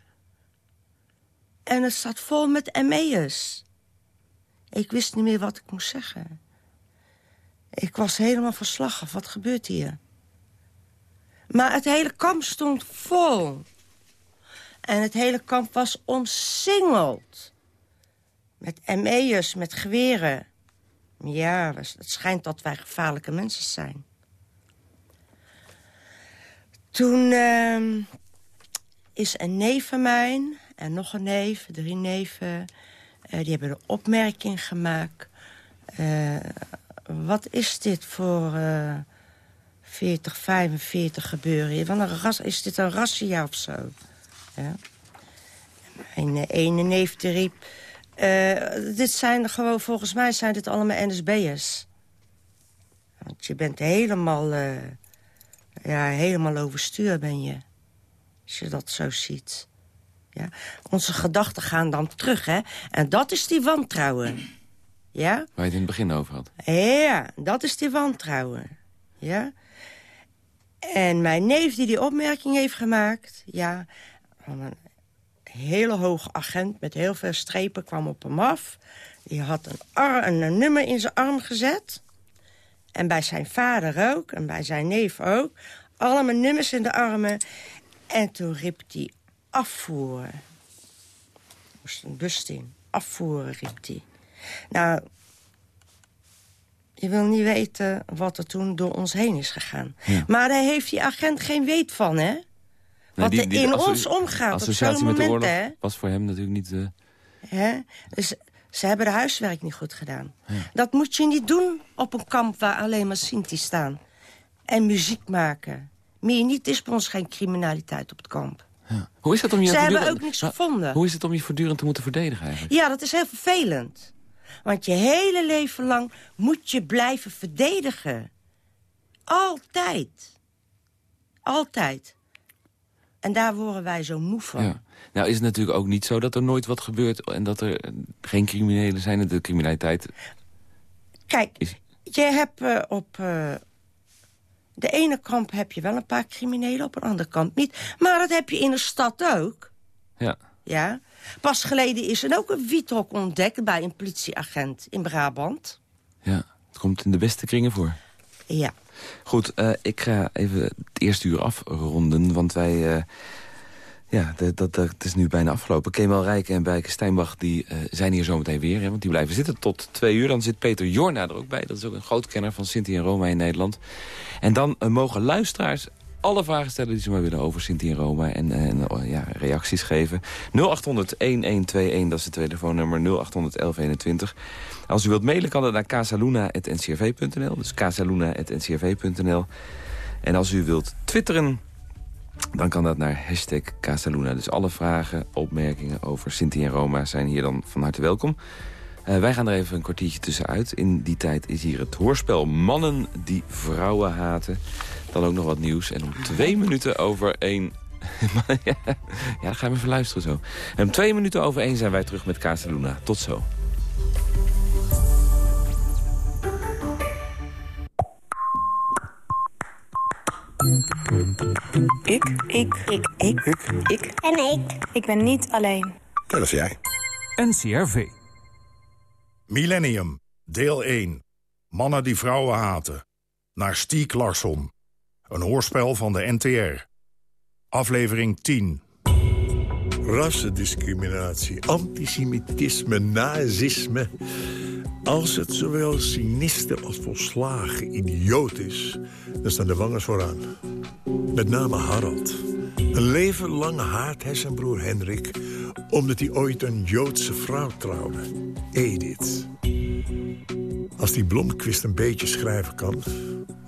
En het staat vol met ME'ers. Ik wist niet meer wat ik moest zeggen. Ik was helemaal verslagen. Wat gebeurt hier? Maar het hele kamp stond vol. En het hele kamp was omsingeld. Met ME'ers, met geweren. Ja, het schijnt dat wij gevaarlijke mensen zijn. Toen uh, is een neef van mij en nog een neef, drie neven... Uh, die hebben een opmerking gemaakt. Uh, wat is dit voor uh, 40, 45 gebeuren een ras, is dit een rassia of zo? Ja. Mijn ene neef riep... Dit zijn gewoon, volgens mij zijn dit allemaal NSB'ers. Want je bent helemaal, ja, helemaal overstuur ben je. Als je dat zo ziet. Ja? Onze gedachten gaan dan terug, hè. En dat is die wantrouwen. Ja? Waar je het in het begin over had. Ja, dat is die wantrouwen. Ja? En mijn neef die die opmerking heeft gemaakt... ja, hele hoge agent met heel veel strepen kwam op hem af. Die had een, een nummer in zijn arm gezet. En bij zijn vader ook, en bij zijn neef ook. Allemaal nummers in de armen. En toen riep hij afvoeren. moest een bus in. Afvoeren, riep hij. Nou, je wil niet weten wat er toen door ons heen is gegaan. Maar daar heeft die agent geen weet van, hè? wat er in ons omgaat op zo'n moment, hè? was voor hem natuurlijk niet... Uh... Hè? Dus ze hebben de huiswerk niet goed gedaan. Dat moet je niet doen op een kamp waar alleen maar Sinti staan. En muziek maken. Meer niet is bij ons geen criminaliteit op het kamp. Ja. Hoe is het om je Ze hebben ook niks gevonden. Hoe is het om je voortdurend te moeten verdedigen eigenlijk? Ja, dat is heel vervelend. Want je hele leven lang moet je blijven verdedigen. Altijd. Altijd. En daar worden wij zo moe van. Ja. Nou is het natuurlijk ook niet zo dat er nooit wat gebeurt... en dat er geen criminelen zijn. De criminaliteit... Kijk, je hebt uh, op... Uh, de ene kant heb je wel een paar criminelen, op een andere kant niet. Maar dat heb je in de stad ook. Ja. Ja. Pas geleden is er ook een wietrok ontdekt bij een politieagent in Brabant. Ja, het komt in de beste kringen voor. Ja. Goed, uh, ik ga even het eerste uur afronden, want wij... Uh, ja, dat, dat, dat is nu bijna afgelopen. Kemal Rijken en Bijke Steinbach die, uh, zijn hier zometeen weer. Want die blijven zitten tot twee uur. Dan zit Peter Jorna er ook bij. Dat is ook een groot kenner van Sinti en Roma in Nederland. En dan mogen luisteraars alle vragen stellen die ze maar willen over Sinti en Roma. En, en oh, ja, reacties geven. 0800-1121, dat is het telefoonnummer. 0800-1121. Als u wilt mailen kan dat naar casaluna.ncrv.nl. Dus casaluna.ncrv.nl. En als u wilt twitteren, dan kan dat naar hashtag Casaluna. Dus alle vragen, opmerkingen over Sinti en Roma zijn hier dan van harte welkom. Uh, wij gaan er even een kwartiertje tussenuit. In die tijd is hier het hoorspel Mannen die vrouwen haten. Dan ook nog wat nieuws. En om twee minuten over één... <laughs> ja, dan gaan we even luisteren zo. En om twee minuten over één zijn wij terug met Casaluna. Tot zo. Ik. Ik. Ik. Ik. Ik. Ik. En ik. Ik ben niet alleen. Dat is jij. NCRV. Millennium, deel 1. Mannen die vrouwen haten. Naar Stiek Larsson. Een hoorspel van de NTR. Aflevering 10. Rassendiscriminatie, antisemitisme, nazisme. Als het zowel sinister als volslagen idioot is... dan staan de wangers vooraan. Met name Harald. Een leven lang haat hij zijn broer Hendrik... omdat hij ooit een Joodse vrouw trouwde. Edith. Als die Blomquist een beetje schrijven kan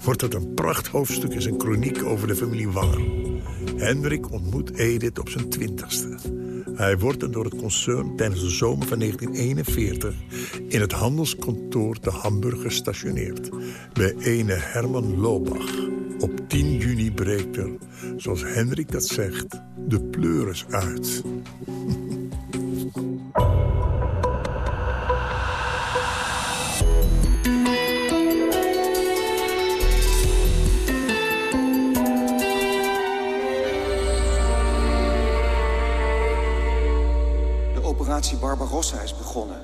wordt het een prachthoofdstuk in zijn kroniek over de familie Wanger. Hendrik ontmoet Edith op zijn twintigste. Hij wordt door het concern tijdens de zomer van 1941... in het handelskantoor te Hamburg gestationeerd. Bij ene Herman Lobach. Op 10 juni breekt er, zoals Hendrik dat zegt, de pleuris uit. Operatie Barbarossa is begonnen.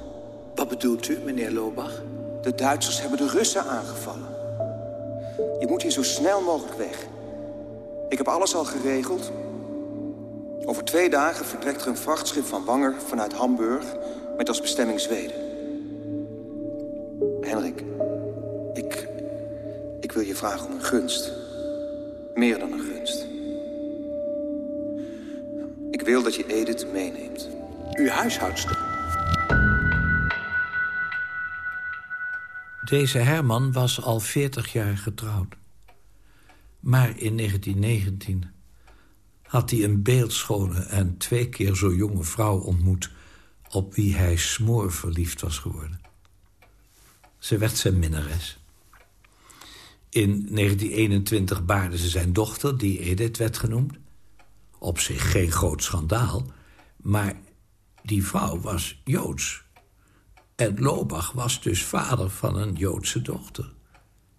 Wat bedoelt u, meneer Lobach? De Duitsers hebben de Russen aangevallen. Je moet hier zo snel mogelijk weg. Ik heb alles al geregeld. Over twee dagen vertrekt er een vrachtschip van Wanger vanuit Hamburg... met als bestemming Zweden. Henrik, ik, ik wil je vragen om een gunst. Meer dan een gunst. Ik wil dat je Edith meeneemt. Uw huishoudster. Deze Herman was al 40 jaar getrouwd. Maar in 1919 had hij een beeldschone en twee keer zo jonge vrouw ontmoet... op wie hij smoor verliefd was geworden. Ze werd zijn minnares. In 1921 baarde ze zijn dochter, die Edith werd genoemd. Op zich geen groot schandaal, maar die vrouw was Joods. En Lobach was dus vader van een Joodse dochter.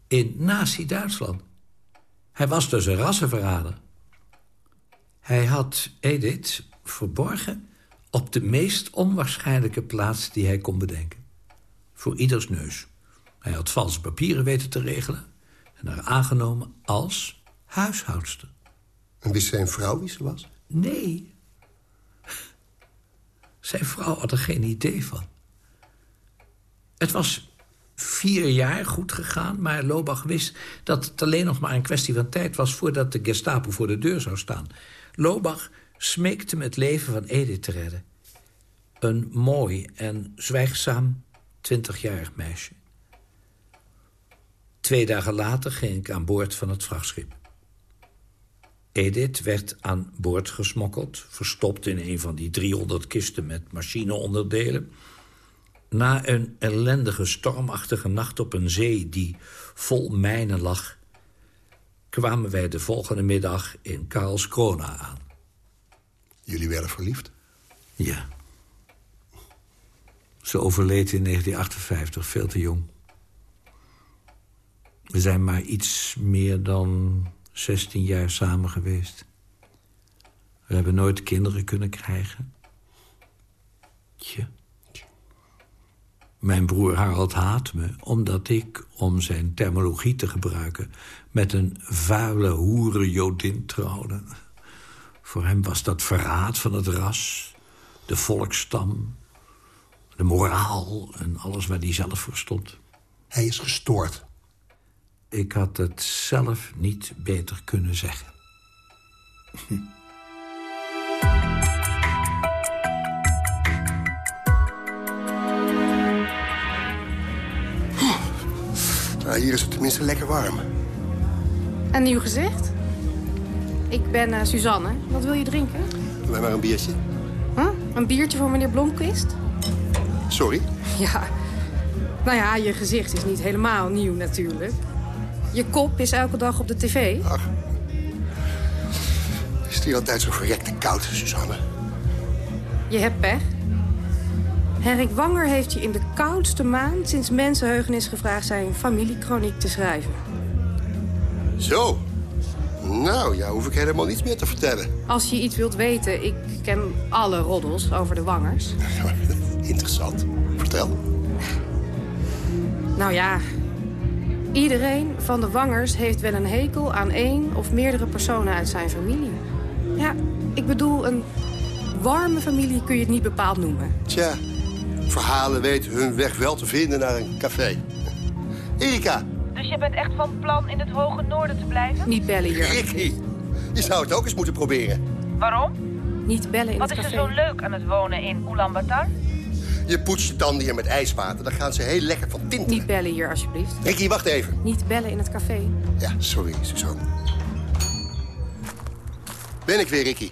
In Nazi-Duitsland. Hij was dus een rassenverrader. Hij had Edith verborgen op de meest onwaarschijnlijke plaats die hij kon bedenken. Voor ieders neus. Hij had valse papieren weten te regelen... en haar aangenomen als huishoudster. En wist zijn vrouw wie ze was? Nee, zijn vrouw had er geen idee van. Het was vier jaar goed gegaan, maar Lobach wist dat het alleen nog maar een kwestie van tijd was... voordat de Gestapo voor de deur zou staan. Lobach smeekte met het leven van Edith te redden. Een mooi en zwijgzaam twintigjarig meisje. Twee dagen later ging ik aan boord van het vrachtschip. Edith werd aan boord gesmokkeld... verstopt in een van die 300 kisten met machineonderdelen. Na een ellendige, stormachtige nacht op een zee die vol mijnen lag... kwamen wij de volgende middag in Karlskrona aan. Jullie werden verliefd? Ja. Ze overleed in 1958, veel te jong. We zijn maar iets meer dan 16 jaar samen geweest. We hebben nooit kinderen kunnen krijgen. Tje. Mijn broer Harald haat me, omdat ik, om zijn terminologie te gebruiken... met een vuile hoerenjodin trouwde. Voor hem was dat verraad van het ras, de volkstam... de moraal en alles waar hij zelf voor stond. Hij is gestoord. Ik had het zelf niet beter kunnen zeggen. <laughs> Nou, hier is het tenminste lekker warm. Een nieuw gezicht? Ik ben uh, Suzanne. Wat wil je drinken? Doe mij maar een biertje. Huh? Een biertje voor meneer Blomquist? Sorry? <laughs> Ja. Nou ja, je gezicht is niet helemaal nieuw natuurlijk. Je kop is elke dag op de tv. Ach. Is hier altijd zo verrekte koud, Suzanne? Je hebt pech. Henrik Wanger heeft je in de koudste maand sinds mensenheugenis gevraagd zijn familiekroniek te schrijven. Zo. Nou, ja, hoef ik helemaal niets meer te vertellen. Als je iets wilt weten, ik ken alle roddels over de Wangers. <laughs> Interessant. Vertel. Nou ja, Iedereen van de Wangers heeft wel een hekel aan één of meerdere personen uit zijn familie. Ja, ik bedoel, een warme familie kun je het niet bepaald noemen. Tja, verhalen weten hun weg wel te vinden naar een café. Erika. Dus je bent echt van plan in het hoge noorden te blijven? Niet bellen hier. Ricky, je zou het ook eens moeten proberen. Waarom? Niet bellen in Wat het café. Wat is er zo leuk aan het wonen in Ulaanbaatar? Je poetst je tanden hier met ijswater. Dan gaan ze heel lekker van tintelen. Niet bellen hier, alsjeblieft. Ricky, wacht even. Niet bellen in het café. Ja, sorry, Suzanne. Ben ik weer, Ricky.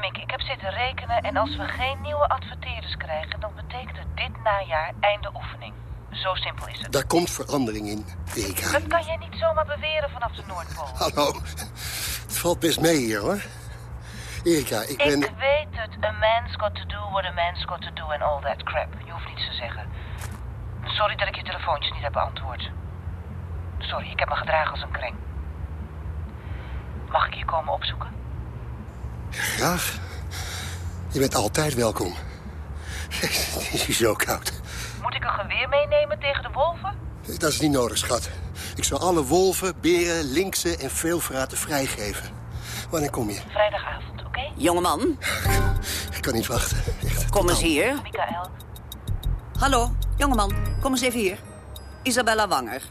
Mick, ik heb zitten rekenen en als we geen nieuwe adverteerders krijgen... dan betekent het dit najaar einde oefening. Zo simpel is het. Daar komt verandering in, Erika. Dat kan jij niet zomaar beweren vanaf de Noordpool. Hallo. Het valt best mee hier, hoor. Erika, ik ben... Ik weet het. A man's got to do what a man's got to do and all that crap. Je hoeft niets te zeggen. Sorry dat ik je telefoontjes niet heb beantwoord. Sorry, ik heb me gedragen als een kring. Mag ik je komen opzoeken? Graag. Je bent altijd welkom. <laughs> Het is zo koud. Moet ik een geweer meenemen tegen de wolven? Dat is niet nodig, schat. Ik zal alle wolven, beren, linksen en veelvraten vrijgeven. Wanneer kom je? Vrijdagavond? Jongeman, Ik kan niet wachten. Echt. kom eens hier. Michael. Hallo, jongeman, kom eens even hier. Isabella Wanger.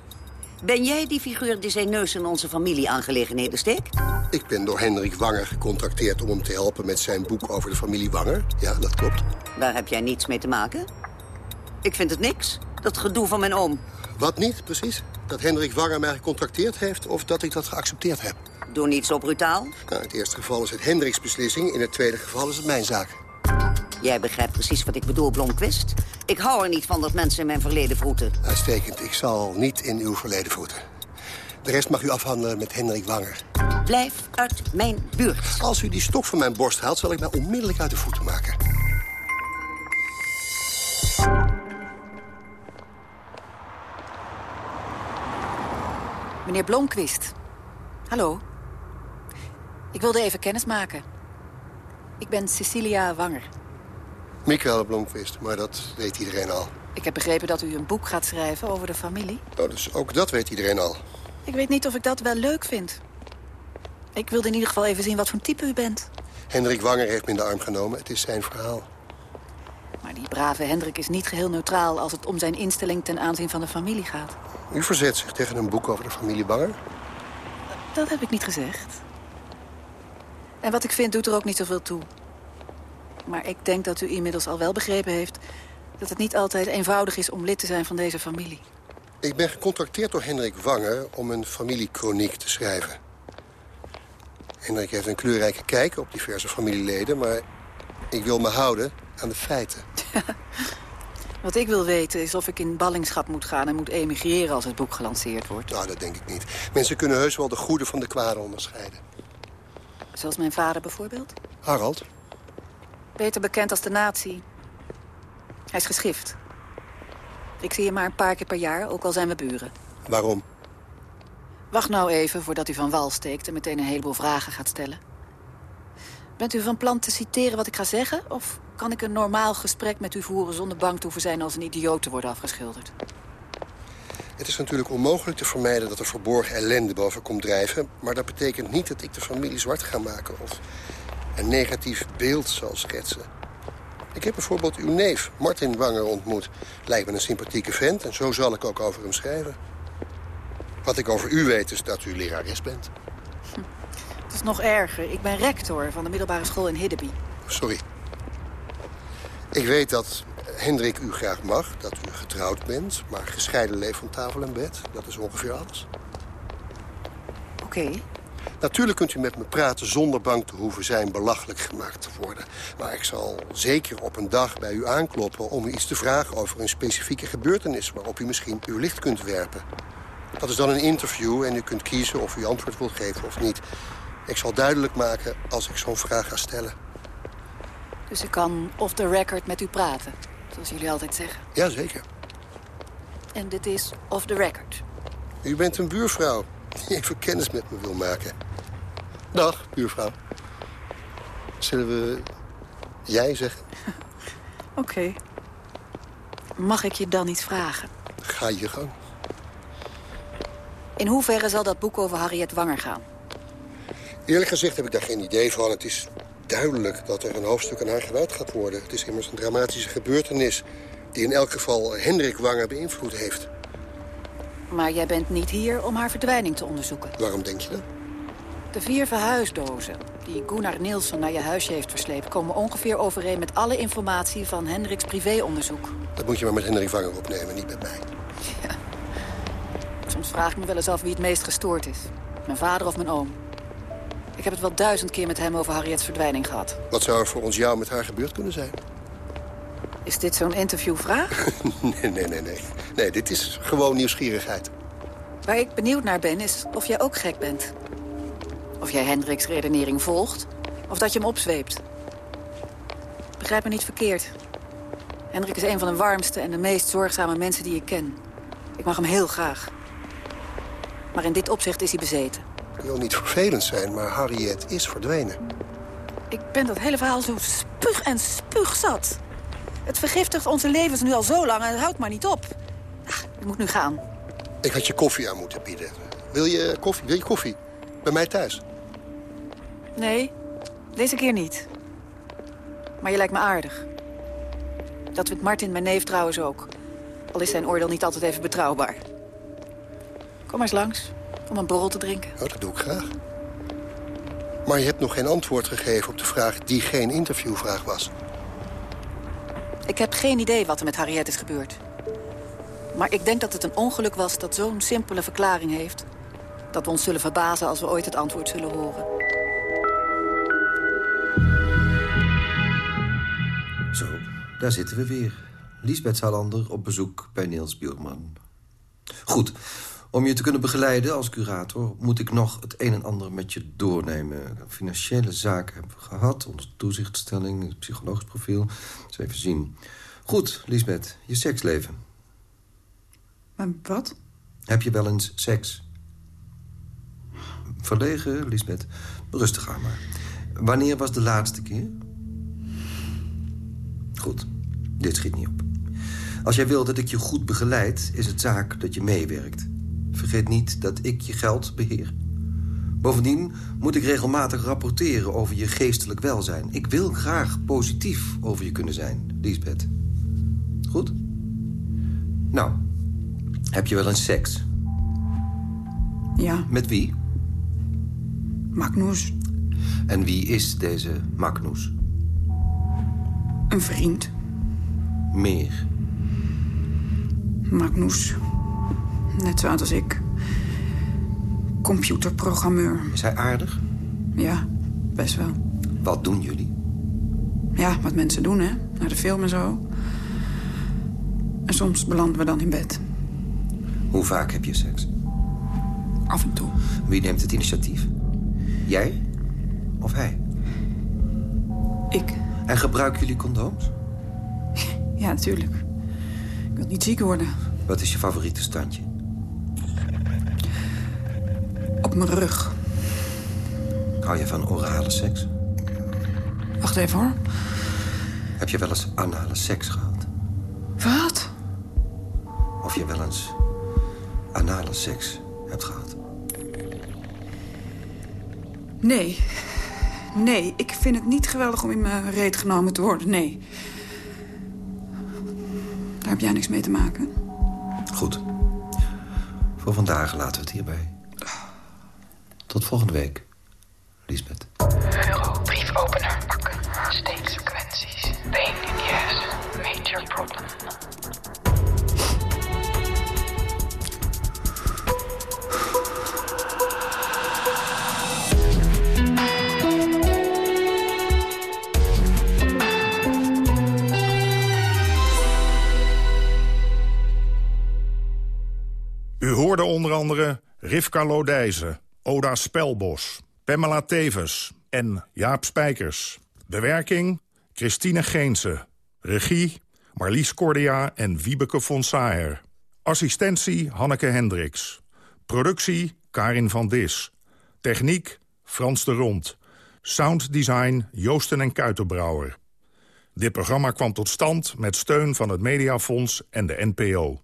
Ben jij die figuur die zijn neus in onze familieaangelegenheden steekt? Ik ben door Hendrik Wanger gecontracteerd om hem te helpen met zijn boek over de familie Wanger. Ja, dat klopt. Daar heb jij niets mee te maken? Ik vind het niks, dat gedoe van mijn oom. Wat niet, precies? Dat Hendrik Wanger mij gecontracteerd heeft of dat ik dat geaccepteerd heb? Doe niet zo brutaal. Nou, in het eerste geval is het Hendriks beslissing. In het tweede geval is het mijn zaak. Jij begrijpt precies wat ik bedoel, Blomquist. Ik hou er niet van dat mensen in mijn verleden vroeten. Uitstekend. Ik zal niet in uw verleden voeten. De rest mag u afhandelen met Hendrik Wanger. Blijf uit mijn buurt. Als u die stok van mijn borst haalt, zal ik mij onmiddellijk uit de voeten maken. Meneer Blomquist. Hallo. Ik wilde even kennis maken. Ik ben Cecilia Wanger. Michael Blomqvist, maar dat weet iedereen al. Ik heb begrepen dat u een boek gaat schrijven over de familie. Oh, dus ook dat weet iedereen al. Ik weet niet of ik dat wel leuk vind. Ik wilde in ieder geval even zien wat voor type u bent. Hendrik Wanger heeft me in de arm genomen. Het is zijn verhaal. Maar die brave Hendrik is niet geheel neutraal... als het om zijn instelling ten aanzien van de familie gaat. U verzet zich tegen een boek over de familie Wanger? Dat heb ik niet gezegd. En wat ik vind doet er ook niet zoveel toe. Maar ik denk dat u inmiddels al wel begrepen heeft... dat het niet altijd eenvoudig is om lid te zijn van deze familie. Ik ben gecontracteerd door Hendrik Wanger om een familiekroniek te schrijven. Hendrik heeft een kleurrijke kijk op diverse familieleden... maar ik wil me houden aan de feiten. <laughs> Wat ik wil weten is of ik in ballingschap moet gaan... en moet emigreren als het boek gelanceerd wordt. Nou, dat denk ik niet. Mensen kunnen heus wel de goede van de kwade onderscheiden. Zoals mijn vader bijvoorbeeld? Harald? Beter bekend als de nazi. Hij is geschift. Ik zie hem maar een paar keer per jaar, ook al zijn we buren. Waarom? Wacht nou even voordat u van wal steekt en meteen een heleboel vragen gaat stellen. Bent u van plan te citeren wat ik ga zeggen? Of kan ik een normaal gesprek met u voeren zonder bang te hoeven zijn als een idioot te worden afgeschilderd? Het is natuurlijk onmogelijk te vermijden dat er verborgen ellende boven komt drijven. Maar dat betekent niet dat ik de familie zwart ga maken of een negatief beeld zal schetsen. Ik heb bijvoorbeeld uw neef, Martin Wanger, ontmoet. Lijkt me een sympathieke vent en zo zal ik ook over hem schrijven. Wat ik over u weet is dat u lerares bent. Het is nog erger. Ik ben rector van de middelbare school in Hiddeby. Sorry. Ik weet dat Hendrik u graag mag, dat u getrouwd bent... maar gescheiden leeft van tafel en bed. Dat is ongeveer alles. Oké. Natuurlijk kunt u met me praten zonder bang te hoeven zijn belachelijk gemaakt te worden. Maar ik zal zeker op een dag bij u aankloppen om u iets te vragen over een specifieke gebeurtenis... waarop u misschien uw licht kunt werpen. Dat is dan een interview en u kunt kiezen of u antwoord wilt geven of niet. Ik zal duidelijk maken als ik zo'n vraag ga stellen. Dus ik kan off the record met u praten, zoals jullie altijd zeggen. Jazeker. En dit is off the record. U bent een buurvrouw die even kennis met me wil maken. Dag, buurvrouw. Zullen we jij zeggen? <laughs> Oké. Mag ik je dan iets vragen? Ga je gang. In hoeverre zal dat boek over Harriet Wanger gaan? Eerlijk gezegd heb ik daar geen idee van. Het is duidelijk dat er een hoofdstuk aan haar gewijd gaat worden. Het is immers een dramatische gebeurtenis... die in elk geval Hendrik Wanger beïnvloed heeft. Maar jij bent niet hier om haar verdwijning te onderzoeken. Waarom denk je dat? De vier verhuisdozen die Gunnar Nielsen naar je huisje heeft verslepen... komen ongeveer overeen met alle informatie van Hendricks privéonderzoek. Dat moet je maar met Hendrik Vanger opnemen, niet met mij. Ja. Soms vraag ik me wel eens af wie het meest gestoord is. Mijn vader of mijn oom. Ik heb het wel duizend keer met hem over Harriet's verdwijning gehad. Wat zou er voor ons jou met haar gebeurd kunnen zijn? Is dit zo'n interviewvraag? <laughs> nee, nee, nee, nee. Nee, dit is gewoon nieuwsgierigheid. Waar ik benieuwd naar ben, is of jij ook gek bent. Of jij Hendricks redenering volgt, of dat je hem opzweept. Begrijp me niet verkeerd. Hendrik is een van de warmste en de meest zorgzame mensen die ik ken. Ik mag hem heel graag. Maar in dit opzicht is hij bezeten. Het wil niet vervelend zijn, maar Harriet is verdwenen. Ik ben dat hele verhaal zo spug en spug zat. Het vergiftigt onze levens nu al zo lang en het houdt maar niet op. Ach, ik moet nu gaan. Ik had je koffie aan moeten bieden. Wil je koffie? Wil je koffie? Bij mij thuis. Nee, deze keer niet. Maar je lijkt me aardig. Dat vindt Martin, mijn neef, trouwens ook. Al is zijn oordeel niet altijd even betrouwbaar. Kom maar eens langs, om een borrel te drinken. Oh, dat doe ik graag. Maar je hebt nog geen antwoord gegeven op de vraag die geen interviewvraag was. Ik heb geen idee wat er met Harriet is gebeurd. Maar ik denk dat het een ongeluk was dat zo'n simpele verklaring heeft... dat we ons zullen verbazen als we ooit het antwoord zullen horen. Zo, daar zitten we weer. Lisbeth Salander op bezoek bij Niels Bielman. Goed, om je te kunnen begeleiden als curator... moet ik nog het een en ander met je doornemen. Financiële zaken hebben we gehad, onze toezichtstelling, psychologisch profiel. Eens even zien. Goed, Lisbeth, je seksleven. Maar wat? Heb je wel eens seks? Verlegen, Lisbeth. Rustig aan maar. Wanneer was de laatste keer? Goed, dit schiet niet op. Als jij wil dat ik je goed begeleid, is het zaak dat je meewerkt. Vergeet niet dat ik je geld beheer. Bovendien moet ik regelmatig rapporteren over je geestelijk welzijn. Ik wil graag positief over je kunnen zijn, Lisbeth. Goed? Nou, heb je wel eens seks? Ja. Met wie? Magnus. En wie is deze Magnus? Een vriend. Meer? Magnus. Net zo oud als ik. Computerprogrammeur. Is hij aardig? Ja, best wel. Wat doen jullie? Ja, wat mensen doen, hè. Naar de film en zo. En soms belanden we dan in bed. Hoe vaak heb je seks? Af en toe. Wie neemt het initiatief? Jij? Of hij? Ik. En gebruiken jullie condooms? <laughs> Ja, natuurlijk. Ik wil niet ziek worden. Wat is je favoriete standje? Mijn rug. Hou je van orale seks? Wacht even, hoor. Heb je wel eens anale seks gehad? Wat? Of je wel eens anale seks hebt gehad? Nee. Nee, ik vind het niet geweldig om in mijn reet genomen te worden. Nee. Daar heb jij niks mee te maken. Goed. Voor vandaag laten we het hierbij. Tot volgende week, Lisbeth. Euro, briefopener, pakken, state sequenties, pain in the ass, major problem. U hoorde onder andere Rivka Lodijzen, Oda Spelbos, Pamela Tevens en Jaap Spijkers. Bewerking Christine Geense. Regie Marlies Cordia en Wiebeke von Saer. Assistentie Hanneke Hendricks. Productie Karin van Dis. Techniek Frans de Rond. Sounddesign Joosten en Kuitenbrouwer. Dit programma kwam tot stand met steun van het Mediafonds en de NPO.